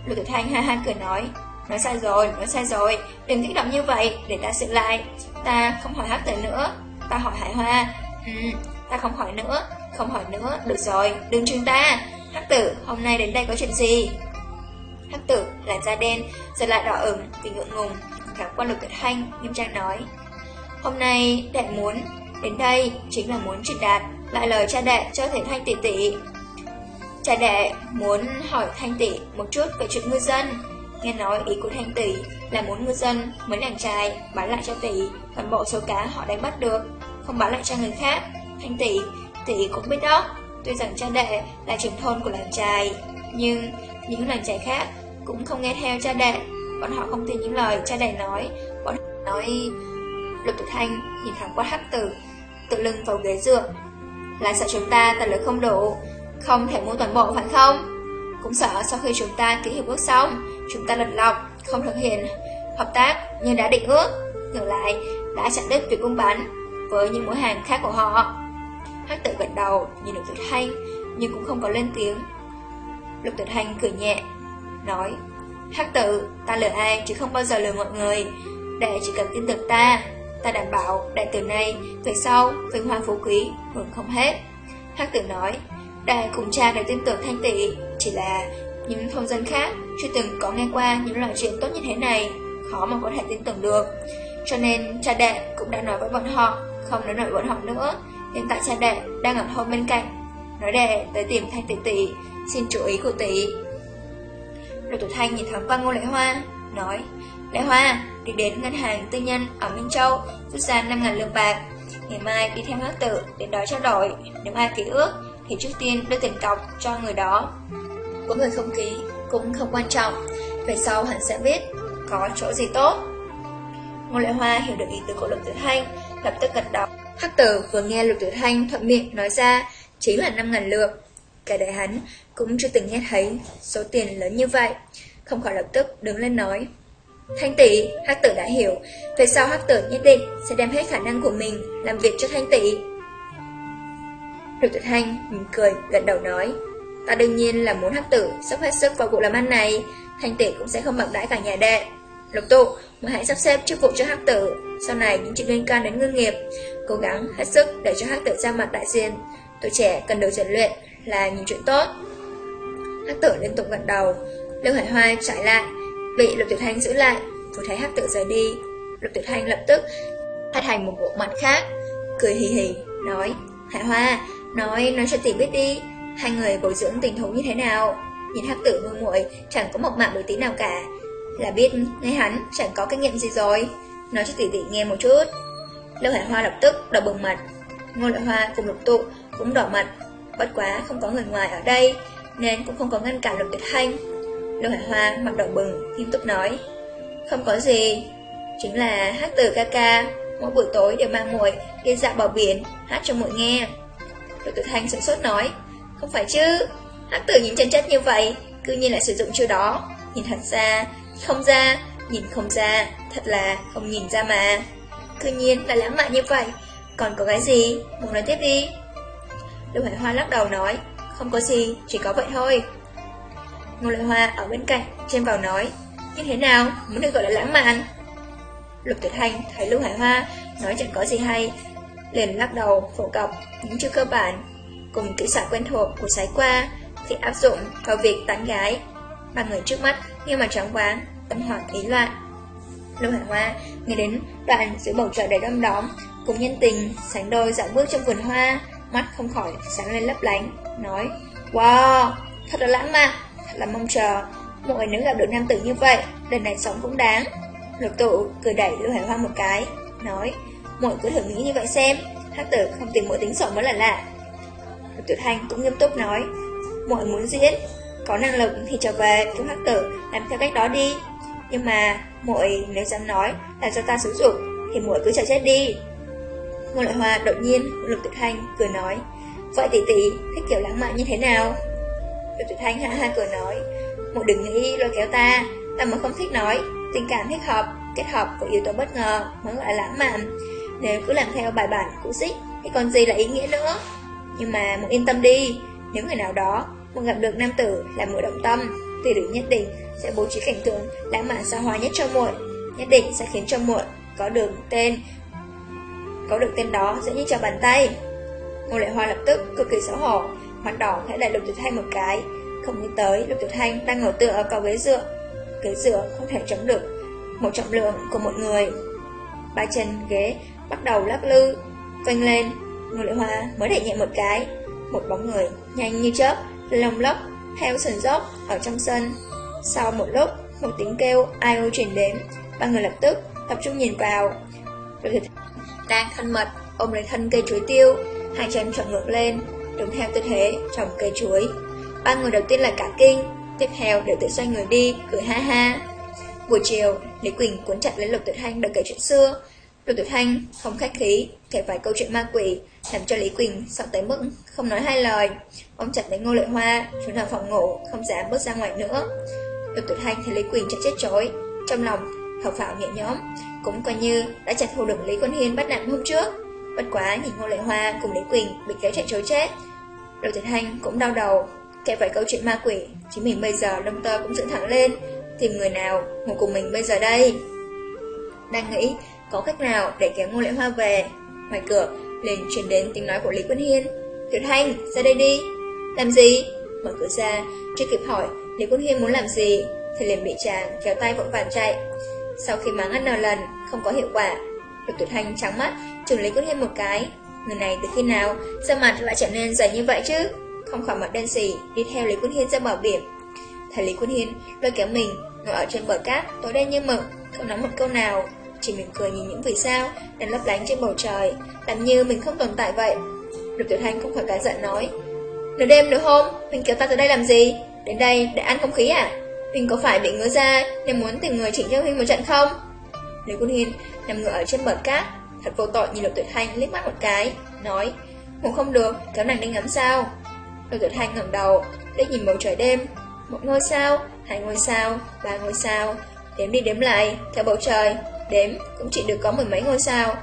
Lục tuyệt thanh ha ha cười nói Nói sai rồi, nói sai rồi. Đừng kích động như vậy, để ta xử lại. Ta không hỏi hắc tử nữa. Ta hỏi hải hoa. Ừ, Ta không hỏi nữa, không hỏi nữa, được rồi, đừng chừng ta. Hắc tử, hôm nay đến đây có chuyện gì? Hắc tử, làn da đen, giờ lại đỏ ửng vì ngượng ngùng. Cả quan lực tuyệt thanh, nghiêm trang nói. Hôm nay, đệ muốn, đến đây chính là muốn truyền đạt lại lời cha đệ cho thể thanh tỷ tỷ. Cha đệ muốn hỏi thanh tỷ một chút về chuyện ngư dân. Nghe nói ý của thanh tỷ là muốn ngư dân mới làng trai bán lại cho tỷ toàn bộ số cá họ đánh bắt được, không bán lại cho người khác. Thanh tỷ, tỷ cũng biết đó Tuy rằng cha đệ là trưởng thôn của làng trài nhưng những làng trài khác cũng không nghe theo cha đẻ Bọn họ không tin những lời cha đẻ nói. Bọn họ nói Lục Tử Thanh nhìn thẳng qua hắc tử Tự lưng vào ghế dựa. Là sợ chúng ta tài lực không đủ Không thể mua toàn bộ phải không? Cũng sợ sau khi chúng ta ký hiệp ước xong Chúng ta lật lọc Không thực hiện hợp tác như đã định ước. Ngược lại đã chặn đứt việc cung bán Với những mối hàng khác của họ. Hắc tự gật đầu, nhìn Lục Tử Thanh, nhưng cũng không có lên tiếng. Lục Tuyệt Thanh cười nhẹ, nói, Hắc tự, ta lừa ai chứ không bao giờ lừa mọi người, đệ chỉ cần tin tưởng ta, ta đảm bảo đệ từ nay, về sau, vinh hoa phú quý, hưởng không hết. Hắc tử nói, đệ cùng cha đều tin tưởng Thanh tỷ, chỉ là những thông dân khác chưa từng có nghe qua những loại chuyện tốt như thế này, khó mà có thể tin tưởng được. Cho nên cha đệ cũng đã nói với bọn họ, không nói nổi bọn họ nữa, Hiện tại cha đệ đang ở hôn bên cạnh Nói đệ tới tìm Thanh tỷ tỷ Xin chú ý của tỷ Lục Tử Thanh nhìn thoáng qua Ngô Lệ Hoa, Nói Lệ Hoa đi đến ngân hàng tư nhân ở Minh Châu, Rút ra 5.000 lượng bạc. Ngày mai đi theo hắc tử đến đó trao đổi. Nếu ai ký ước thì trước tiên đưa tiền cọc cho người đó. Có người không ký cũng không quan trọng, Về sau hắn sẽ biết có chỗ gì tốt. Ngô Lệ Hoa hiểu được ý tứ của Lục Tử Thanh, Lập tức gật đầu. Hắc tử vừa nghe Lục Tử Thanh thuận miệng nói ra, chính là 5.000 lượng. Cả đời hắn cũng chưa từng nghe thấy số tiền lớn như vậy. Không khỏi lập tức đứng lên nói. Thanh tỷ, Hắc tử đã hiểu, về sau Hắc tử nhất định sẽ đem hết khả năng của mình làm việc cho Thanh tỷ. Lục Tuyệt Thanh mỉm cười, gật đầu nói. Ta đương nhiên là muốn Hắc tử sắp hết sức vào vụ làm ăn này, Thanh tỷ cũng sẽ không bạc đãi cả nhà đệ. Lục tụ, mới hãy sắp xếp chức vụ cho hắc tử Sau này những chuyện liên can đến ngư nghiệp Cố gắng hết sức để cho hắc tử ra mặt đại diện Tuổi trẻ cần được rèn luyện là những chuyện tốt Hắc tử liên tục gật đầu. Lưu Hải Hoa chạy lại, Bị Lục Tiểu Thanh giữ lại. Vừa thấy hắc tử rời đi. Lục Tiểu Thanh lập tức thay thành một bộ mặt khác, Cười hì hì, nói, Hải Hoa, nói nói cho tỷ biết đi, Hai người bồi dưỡng tình thú như thế nào? Nhìn hắc tử ngu muội, chẳng có một mạng một tí nào cả. Là biết ngay hắn chẳng có kinh nghiệm gì rồi. Nói cho tỷ tỷ nghe một chút. Lưu Hải Hoa lập tức đỏ bừng mặt. Ngô Lợi Hoa cùng lục tụ cũng đỏ mặt. Bất quá không có người ngoài ở đây. Nên cũng không có ngăn cản Lục Tuyệt Thanh. Lục Hải Hoa mặt đỏ bừng, nghiêm túc nói Không có gì Chính là hát từ ca ca Mỗi buổi tối đều mang muội đi dạo bờ biển Hát cho muội nghe. Lục Tuyệt Thanh sửng sốt nói Không phải chứ Hát từ nhìn chân chất như vậy Cứ nhiên lại sử dụng chiêu đó. Nhìn thật ra, không ra Nhìn không ra, thật là không nhìn ra mà. Cứ nhiên là lãng mạn như vậy Còn có cái gì, muốn nói tiếp đi. Lưu Hải Hoa lắc đầu nói không có gì, chỉ có vậy thôi. Ngô lệ Hoa ở bên cạnh Trên vào nói Như thế nào, muốn được gọi là lãng mạn? Lục Tuyệt Thanh thấy Lưu Hải Hoa Nói chẳng có gì hay liền lắc đầu phổ cập những chữ cơ bản Cùng kỹ xảo quen thuộc của sái qua Thì áp dụng vào việc tán gái. Ba người trước mắt nhưng mà trắng váng Tâm hoạt ý loạn. Lưu Hải Hoa nghe đến đoạn giữa bầu trời đầy đom đóm Cùng nhân tình sánh đôi dạo bước trong vườn hoa Mắt không khỏi sáng lên lấp lánh. Nói Wow, thật là lãng mạn Thật là mong chờ. Mỗi nếu gặp được nam tử như vậy Lần này sống cũng đáng. Lục tụ cười đẩy Lưu Hải Hoa một cái Nói Mỗi cứ thử nghĩ như vậy xem Hắc tử không tìm mỗi tính sổ mới là lạ. Lục Tiểu Thanh cũng nghiêm túc nói Mỗi muốn diễn Có năng lực thì trở về chúng hắc tử Làm theo cách đó đi. Nhưng mà mỗi nếu dám nói là do ta sử dụng Thì mỗi cứ chờ chết đi. Ngô Lợi Hoa đột nhiên Lục Tiểu Thanh cười nói Vậy tỷ tỷ thích kiểu lãng mạn như thế nào? Lục tử Thanh ha ha cười nói, Một đừng nghĩ lôi kéo ta Ta mới không thích nói, Tình cảm, thích hợp, Kết hợp của yếu tố bất ngờ Mới gọi là lãng mạn. Nếu cứ làm theo bài bản cũ xích Thì còn gì là ý nghĩa nữa? Nhưng mà muốn yên tâm đi, Nếu người nào đó muốn gặp được nam tử làm muội động tâm Tỷ tỷ nhất định sẽ bố trí cảnh tượng lãng mạn xa hoa nhất cho muội, Nhất định sẽ khiến cho muội có được tên, Có được tên đó dễ như cho bàn tay. Ngô Lệ Hoa lập tức cực kỳ xấu hổ. Mặt đỏ hãy đẩy Lục Tuyệt Thanh một cái. Không nghĩ tới Lục Tuyệt Thanh đang ngồi tựa ở cầu ghế dựa. Ghế dựa không thể chống được Một trọng lượng của một người. Ba chân ghế bắt đầu lắc lư, Vênh lên. Ngô Lệ Hoa mới đẩy nhẹ một cái. Một bóng người nhanh như chớp, lồng lốc, theo sườn dốc ở trong sân. Sau một lúc, Một tiếng kêu ai ô truyền đến. Ba người lập tức tập trung nhìn vào. Lục Tuyệt đang thân mật ôm lấy thân cây chuối tiêu hai chân trọn ngược lên, đúng theo tư thế trồng cây chuối. Ba người đầu tiên là cả kinh, tiếp theo đều tự xoay người đi, cười ha ha. Buổi chiều, Lý Quỳnh cuốn chặt lấy Lục Tuyệt Thanh đợi kể chuyện xưa. Lục Tuyệt Thanh không khách khí, kể vài câu chuyện ma quỷ, làm cho Lý Quỳnh sợ tới mức không nói hai lời. Ông chặt lấy Ngô Lệ Hoa, trốn vào phòng ngủ, không dám bước ra ngoài nữa. Lục Tuyệt Thanh thấy Lý Quỳnh chặt chết chối, trong lòng thở phào nhẹ nhõm, cũng coi như đã chặt hồ được Lý Quân Hiên bắt nạt hôm trước. Bất quá nhìn Ngô Lệ Hoa cùng Lý Quỳnh bị kéo chạy trối chết. Đầu Tuyệt Thanh cũng đau đầu, kể phải câu chuyện ma quỷ, chính mình bây giờ lông tơ cũng dựng thẳng lên, tìm người nào ngủ cùng mình bây giờ đây. Đang nghĩ có cách nào để kéo Ngô Lệ Hoa về, ngoài cửa liền truyền đến tiếng nói của Lý Quân Hiên. Tuyệt Thanh, ra đây đi. Làm gì? Mở cửa ra, chưa kịp hỏi Lý Quân Hiên muốn làm gì, thì liền bị chàng kéo tay vội vàng chạy. Sau khi mắng ăn nờ lần, không có hiệu quả, Lục Tuyệt Thanh trắng mắt, trường lấy cứ thêm một cái. Người này từ khi nào, da mặt lại trở nên dày như vậy chứ? Không khỏi mặt đen xì, đi theo Lý Quân Hiên ra bờ biển. Thầy Lý Quân Hiên lôi kéo mình, ngồi ở trên bờ cát, tối đen như mực, không nói một câu nào. Chỉ mỉm cười nhìn những vì sao đang lấp lánh trên bầu trời, làm như mình không tồn tại vậy. Lục Tuyệt Thanh không khỏi cá giận nói. Nửa đêm nửa hôm, mình kéo ta tới đây làm gì? Đến đây để ăn không khí à? Mình có phải bị ngứa ra nên muốn tìm người chỉnh cho Huynh một trận không? Lý Quân Hiên nằm ngựa ở trên bờ cát, thật vô tội nhìn Lục Tuyệt Thanh liếc mắt một cái, nói, ngủ không được, kéo nàng đi ngắm sao. Lục Tuyệt Thanh ngẩng đầu, liếc nhìn bầu trời đêm, một ngôi sao, hai ngôi sao, ba ngôi sao, đếm đi đếm lại, theo bầu trời, đếm cũng chỉ được có mười mấy ngôi sao.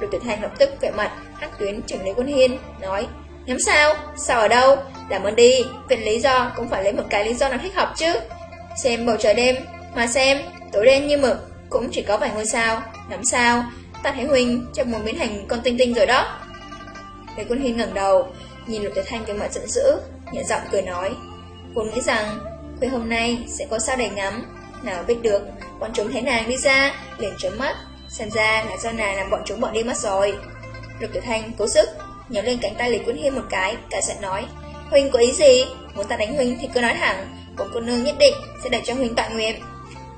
Lục Tuyệt Thanh lập tức vẻ mặt, hắc tuyến trưởng Lý Quân Hiên, nói, ngắm sao, sao ở đâu, làm ơn đi, viện lý do cũng phải lấy một cái lý do nào thích hợp chứ. Xem bầu trời đêm, mà xem, tối đen như mực, cũng chỉ có vài ngôi sao, nắm sao, ta thấy Huynh trong muốn biến thành con tinh tinh rồi đó. Lê Quân huynh ngẩng đầu, nhìn Lục Tuyệt Thanh với mặt giận dữ, nhẹ giọng cười nói, vốn nghĩ rằng khuya hôm nay sẽ có sao đầy ngắm, nào biết được, bọn chúng thấy nàng đi ra, liền trốn mắt, xem ra là do nàng làm bọn chúng bọn đi mất rồi. Lục Tuyệt Thanh cố sức, nhớ lên cánh tay Lý Quân huynh một cái, cả giận nói, Huynh có ý gì? Muốn ta đánh Huynh thì cứ nói thẳng, bổn cô nương nhất định sẽ để cho Huynh tọa nguyện.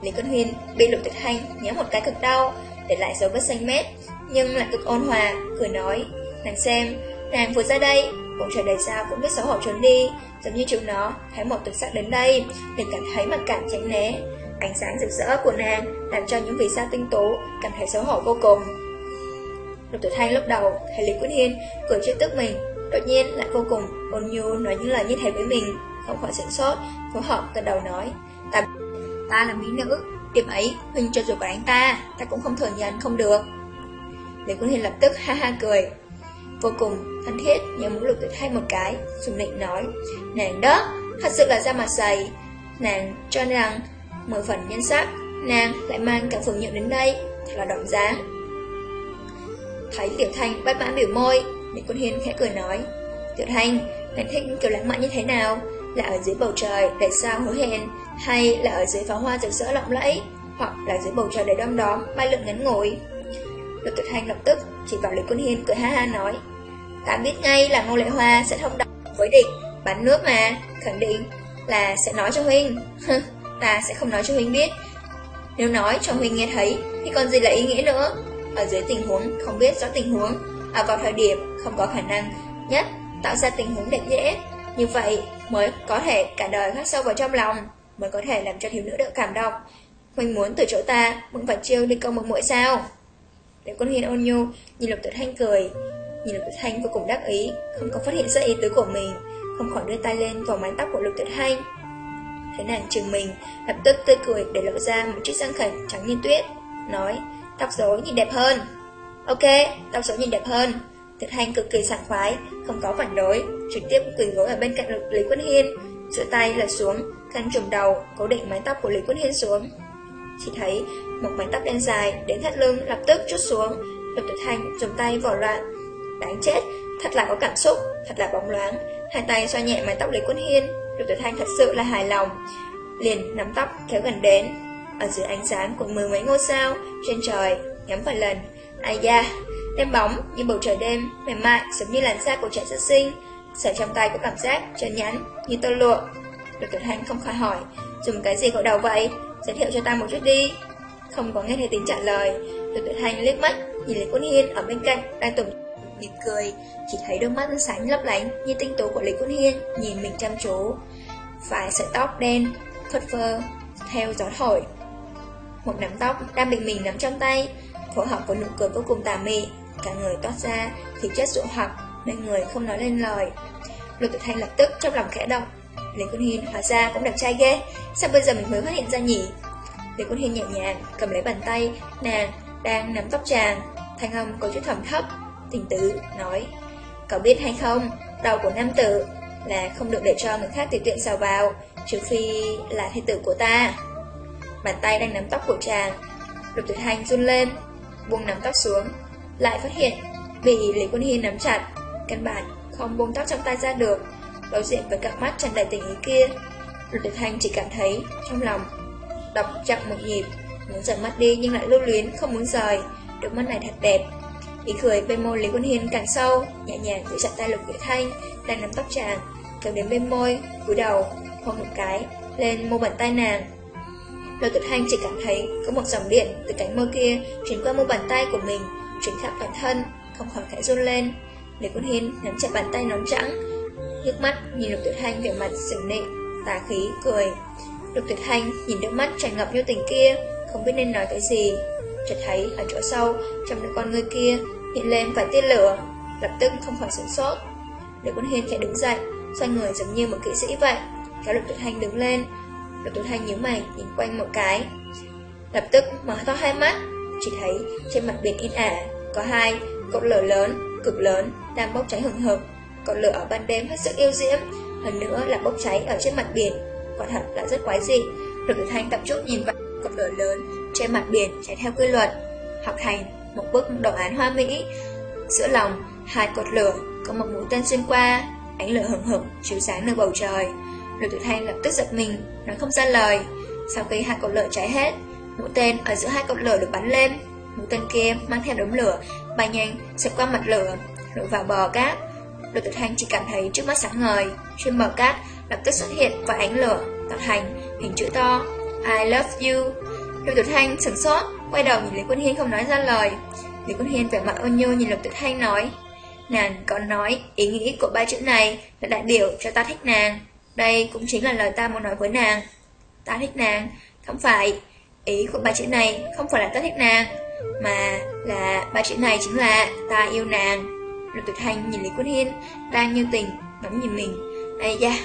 Lý Quân Huyên bị Lục tịch Thanh nhớ một cái cực đau, để lại dấu vết xanh mét, nhưng lại cực ôn hòa, cười nói, nàng xem, nàng vừa ra đây, bầu trời đầy sao cũng biết xấu hổ trốn đi, giống như chúng nó, thấy một thực sắc đến đây, liền cảm thấy mặc cảm tránh né. Ánh sáng rực rỡ của nàng làm cho những vì sao tinh tố cảm thấy xấu hổ vô cùng. Lục Tử Thanh lúc đầu thấy Lý Quân Hiên cười trước tức mình, đột nhiên lại vô cùng ôn nhu nói những lời như thế với mình, không khỏi sửng sốt, phối hợp gật đầu nói, ta, là mỹ nữ, điểm ấy huynh cho dù có đánh ta, ta cũng không thừa nhận không được. Lý quân Hiên lập tức ha ha cười, vô cùng thân thiết nhớ mũi Lục tuyệt thay một cái, dùng định nói, nàng đó, thật sự là da mặt dày, nàng cho rằng mười phần nhân sắc, nàng lại mang cả phường nhiệm đến đây, thật là động giá. Thấy Tiểu Thanh bất mãn biểu môi, Lý Quân Hiên khẽ cười nói, Tiểu Thanh, nàng thích kiểu lãng mạn như thế nào? Là ở dưới bầu trời đầy sao hứa hẹn, hay là ở dưới pháo hoa rực rỡ lộng lẫy, hoặc là dưới bầu trời đầy đom đóm, bay lượn ngắn ngủi? Lục Tuyệt Hành lập tức chỉ vào Lý Quân Hiên cười ha ha nói, Ta biết ngay là Ngô Lệ Hoa sẽ thông đồng với địch, bán nước mà, khẳng định là sẽ nói cho Huynh. ta sẽ không nói cho Huynh biết. Nếu nói cho Huynh nghe thấy, thì còn gì là ý nghĩa nữa. Ở dưới tình huống không biết rõ tình huống, ở vào thời điểm không có khả năng nhất tạo ra tình huống đẹp dễ. Như vậy mới có thể cả đời khắc sâu vào trong lòng, mới có thể làm cho thiếu nữ đỡ cảm động. Huynh muốn từ chỗ ta, muốn phải chiêu đi câu một mũi sao? Để con hiền ôn nhu, nhìn Lục Tử Thanh cười. Nhìn Lục Tử Thanh vô cùng đắc ý, không có phát hiện ra ý tứ của mình, không khỏi đưa tay lên vào mái tóc của Lục Tử Thanh. Thấy nàng chừng mình, lập tức tươi cười để lộ ra một chiếc răng khẩn trắng như tuyết, nói, tóc rối nhìn đẹp hơn. Ok, tóc rối nhìn đẹp hơn. Thực hành cực kỳ sảng khoái, không có phản đối, trực tiếp quỳ gối ở bên cạnh Lý Quân Hiên, giữa tay là xuống, khăn trùm đầu, cố định mái tóc của Lý Quân Hiên xuống. Chỉ thấy một mái tóc đen dài đến thắt lưng lập tức chút xuống, Lục Tuyệt Thanh dùng tay vỏ loạn. Đáng chết, thật là có cảm xúc, thật là bóng loáng, hai tay xoa nhẹ mái tóc Lý Quân Hiên, Lục Tuyệt Thanh thật sự là hài lòng, liền nắm tóc kéo gần đến, ở dưới ánh sáng của mười mấy ngôi sao trên trời, ngắm vài lần. Ai da, đêm bóng như bầu trời đêm, mềm mại giống như làn da của trẻ sơ sinh, sở trong tay có cảm giác trơn nhắn như tơ lụa. Lục Tuyệt Thanh không khỏi hỏi, dùng cái gì gội đầu vậy? Giới thiệu cho ta một chút đi. Không có nghe thấy tiếng trả lời, Lục Tuyệt Thanh liếc mắt nhìn Lý Quân Hiên ở bên cạnh đang tùng mỉm cười, chỉ thấy đôi mắt sáng lấp lánh như tinh tú của Lý Quân Hiên nhìn mình chăm chú. Phải sợi tóc đen, phất phơ, theo gió thổi. Một nắm tóc đang bị mình nắm trong tay, phối hợp với nụ cười vô cùng tà mị, cả người toát ra, thì chất dụ hoặc, nên người không nói lên lời. Lục Tử Thanh lập tức trong lòng khẽ động. Lý Quân Hiên hóa ra cũng đẹp trai ghê, sao bây giờ mình mới phát hiện ra nhỉ? Lý Quân Hiên nhẹ nhàng cầm lấy bàn tay, nàng đang nắm tóc chàng, thanh âm có chút thầm thấp, tình tứ, nói Cậu biết hay không, đầu của nam tử là không được để cho người khác tùy tiện xào vào, trừ phi là thê tử của ta. Bàn tay đang nắm tóc của chàng, lục tuyệt hành run lên, buông nắm tóc xuống, lại phát hiện bị Lý Quân Hiên nắm chặt, căn bản không buông tóc trong tay ra được, đối diện với cặp mắt tràn đầy tình ý kia. Lục tuyệt thanh chỉ cảm thấy trong lòng đọc chậm một nhịp, muốn rời mắt đi nhưng lại lưu luyến không muốn rời, đôi mắt này thật đẹp, Ý cười bên môi Lý Quân Hiên càng sâu, nhẹ nhàng giữ chặt tay Lục Tuyệt Thanh, đang nắm tóc chàng, kéo đến bên môi, cúi đầu, hôn một cái, lên môi bàn tay nàng. Lục Tuyệt Thanh chỉ cảm thấy có một dòng điện từ cánh môi kia chuyển qua môi bàn tay của mình, chuyển khắp toàn thân, không khỏi khẽ run lên. Lý Quân Hiên nắm chặt bàn tay nóng trắng, nước mắt nhìn Lục Tuyệt Thanh vẻ mặt sừng nịnh, tà khí, cười. Lục Tuyệt Thanh nhìn đôi mắt tràn ngập yêu tình kia, không biết nên nói cái gì, chợt thấy ở chỗ sâu trong đôi con người kia hiện lên vài tia lửa, lập tức không khỏi sửng sốt. Lý Quân Hiên khẽ đứng dậy, xoay người giống như một kỵ sĩ vậy, kéo Lục Tuyệt Hành đứng lên. Lục Tuyệt Hành nhíu mày nhìn quanh một cái, lập tức mở to hai mắt, chỉ thấy trên mặt biển in ả có hai cột lửa lớn, cực lớn đang bốc cháy hừng hực. Cột lửa ở ban đêm hết sức yêu diễm, hơn nữa là bốc cháy ở trên mặt biển, quả thật là rất quái dị. Lục tử thanh tập trung nhìn vào cột lửa lớn trên mặt biển chạy theo quy luật, học hành một bức đồ án hoa mỹ. Giữa lòng, hai cột lửa, có một mũi tên xuyên qua, ánh lửa hừng hực chiếu sáng nơi bầu trời. Lục Tử Thanh lập tức giật mình, nói không ra lời. Sau khi hai cột lửa cháy hết, mũi tên ở giữa hai cột lửa được bắn lên. Mũi tên kia mang theo đống lửa, bay nhanh, xẹt qua mặt lửa, lội vào bờ cát. Lục tuyệt hành chỉ cảm thấy trước mắt sáng ngời, trên bờ cát lập tức xuất hiện vài ánh lửa, tạo thành hình chữ to I love you. Lục tuyệt hành sửng sốt, quay đầu nhìn Lý Quân Hiên không nói ra lời. Lý Quân Hiên vẻ mặt ôn nhu nhìn Lục tuyệt hành nói, Nàng còn nói ý nghĩ của ba chữ này là đại biểu cho ta thích nàng. Đây cũng chính là lời ta muốn nói với nàng. Ta thích nàng, không phải. Ý của ba chữ này không phải là ta thích nàng, mà là ba chữ này chính là ta yêu nàng. Lục tuyệt thanh nhìn Lý Quân Hiên đang như tình, ngắm nhìn mình. Ây da,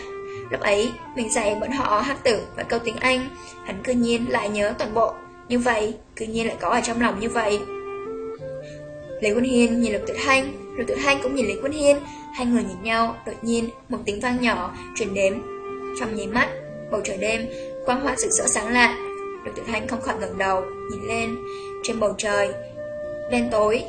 lúc ấy mình dạy bọn họ hát tử và câu tiếng Anh, hắn cư nhiên lại nhớ toàn bộ. Như vậy, cư nhiên lại có ở trong lòng như vậy. Lý Quân Hiên nhìn Lục Tuyệt thanh Lục Tuyệt thanh cũng nhìn Lý Quân Hiên, hai người nhìn nhau, đột nhiên một tiếng vang nhỏ truyền đến. Trong nháy mắt, bầu trời đêm, quang hoa rực rỡ sáng lạ. Lục Tuyệt thanh không khỏi ngẩng đầu, nhìn lên, trên bầu trời, đen tối,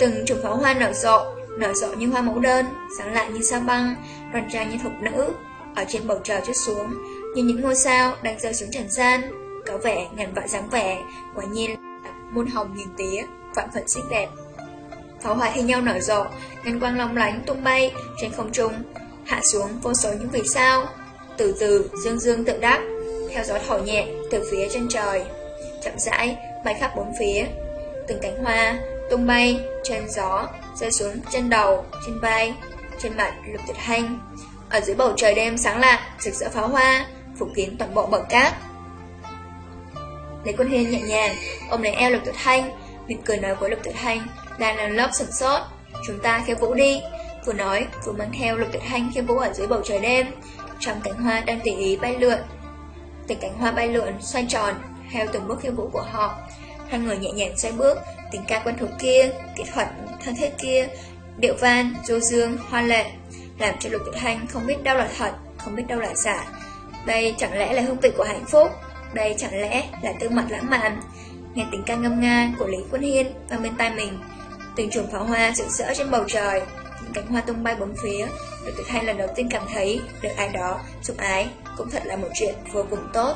từng chùm pháo hoa nở rộ, nở rộ như hoa mẫu đơn, sáng lạ như sao băng, đoan ra như thục nữ, ở trên bầu trời chút xuống, như những ngôi sao đang rơi xuống trần gian, có vẻ ngàn vạn dáng vẻ, quả nhiên là muôn hồng nghìn tía, vạn phần xinh đẹp. Pháo hoa thi nhau nở rộ, ngân quang long lánh tung bay trên không trung, hạ xuống vô số những vì sao. Từ từ, dương dương tự đắc, theo gió thổi nhẹ từ phía chân trời, chậm rãi bay khắp bốn phía. Từng cánh hoa tung bay trên gió, rơi xuống trên đầu, trên vai, trên mặt lục tuyệt hành. Ở dưới bầu trời đêm sáng lạ, rực rỡ pháo hoa, phủ kín toàn bộ bờ cát. Lấy quân hiên nhẹ nhàng, ôm lấy eo lục tuyệt hành, mỉm cười nói với lục tuyệt hành, đang làm lớp sửng sốt. Chúng ta khiêu vũ đi. Vừa nói, vừa mang theo lục tuyệt hành khiêu vũ ở dưới bầu trời đêm. Trong cánh hoa đang tỉ ý bay lượn. Từng cánh hoa bay lượn, xoay tròn, theo từng bước khiêu vũ của họ. Hai người nhẹ nhàng xoay bước, tình ca quen thuộc kia, kỹ thuật, thân thiết kia, điệu van, dô dương, hoa lệ, làm cho lục tuyệt hành không biết đâu là thật, không biết đâu là giả. Đây chẳng lẽ là hương vị của hạnh phúc? Đây chẳng lẽ là tư mật lãng mạn? Nghe tiếng ca ngâm nga của Lý Quân Hiên vang bên tai mình, Từng chùm pháo hoa rực rỡ trên bầu trời, những cánh hoa tung bay bốn phía. Được tuyệt thanh lần đầu tiên cảm thấy được ai đó chụp ái cũng thật là một chuyện vô cùng tốt.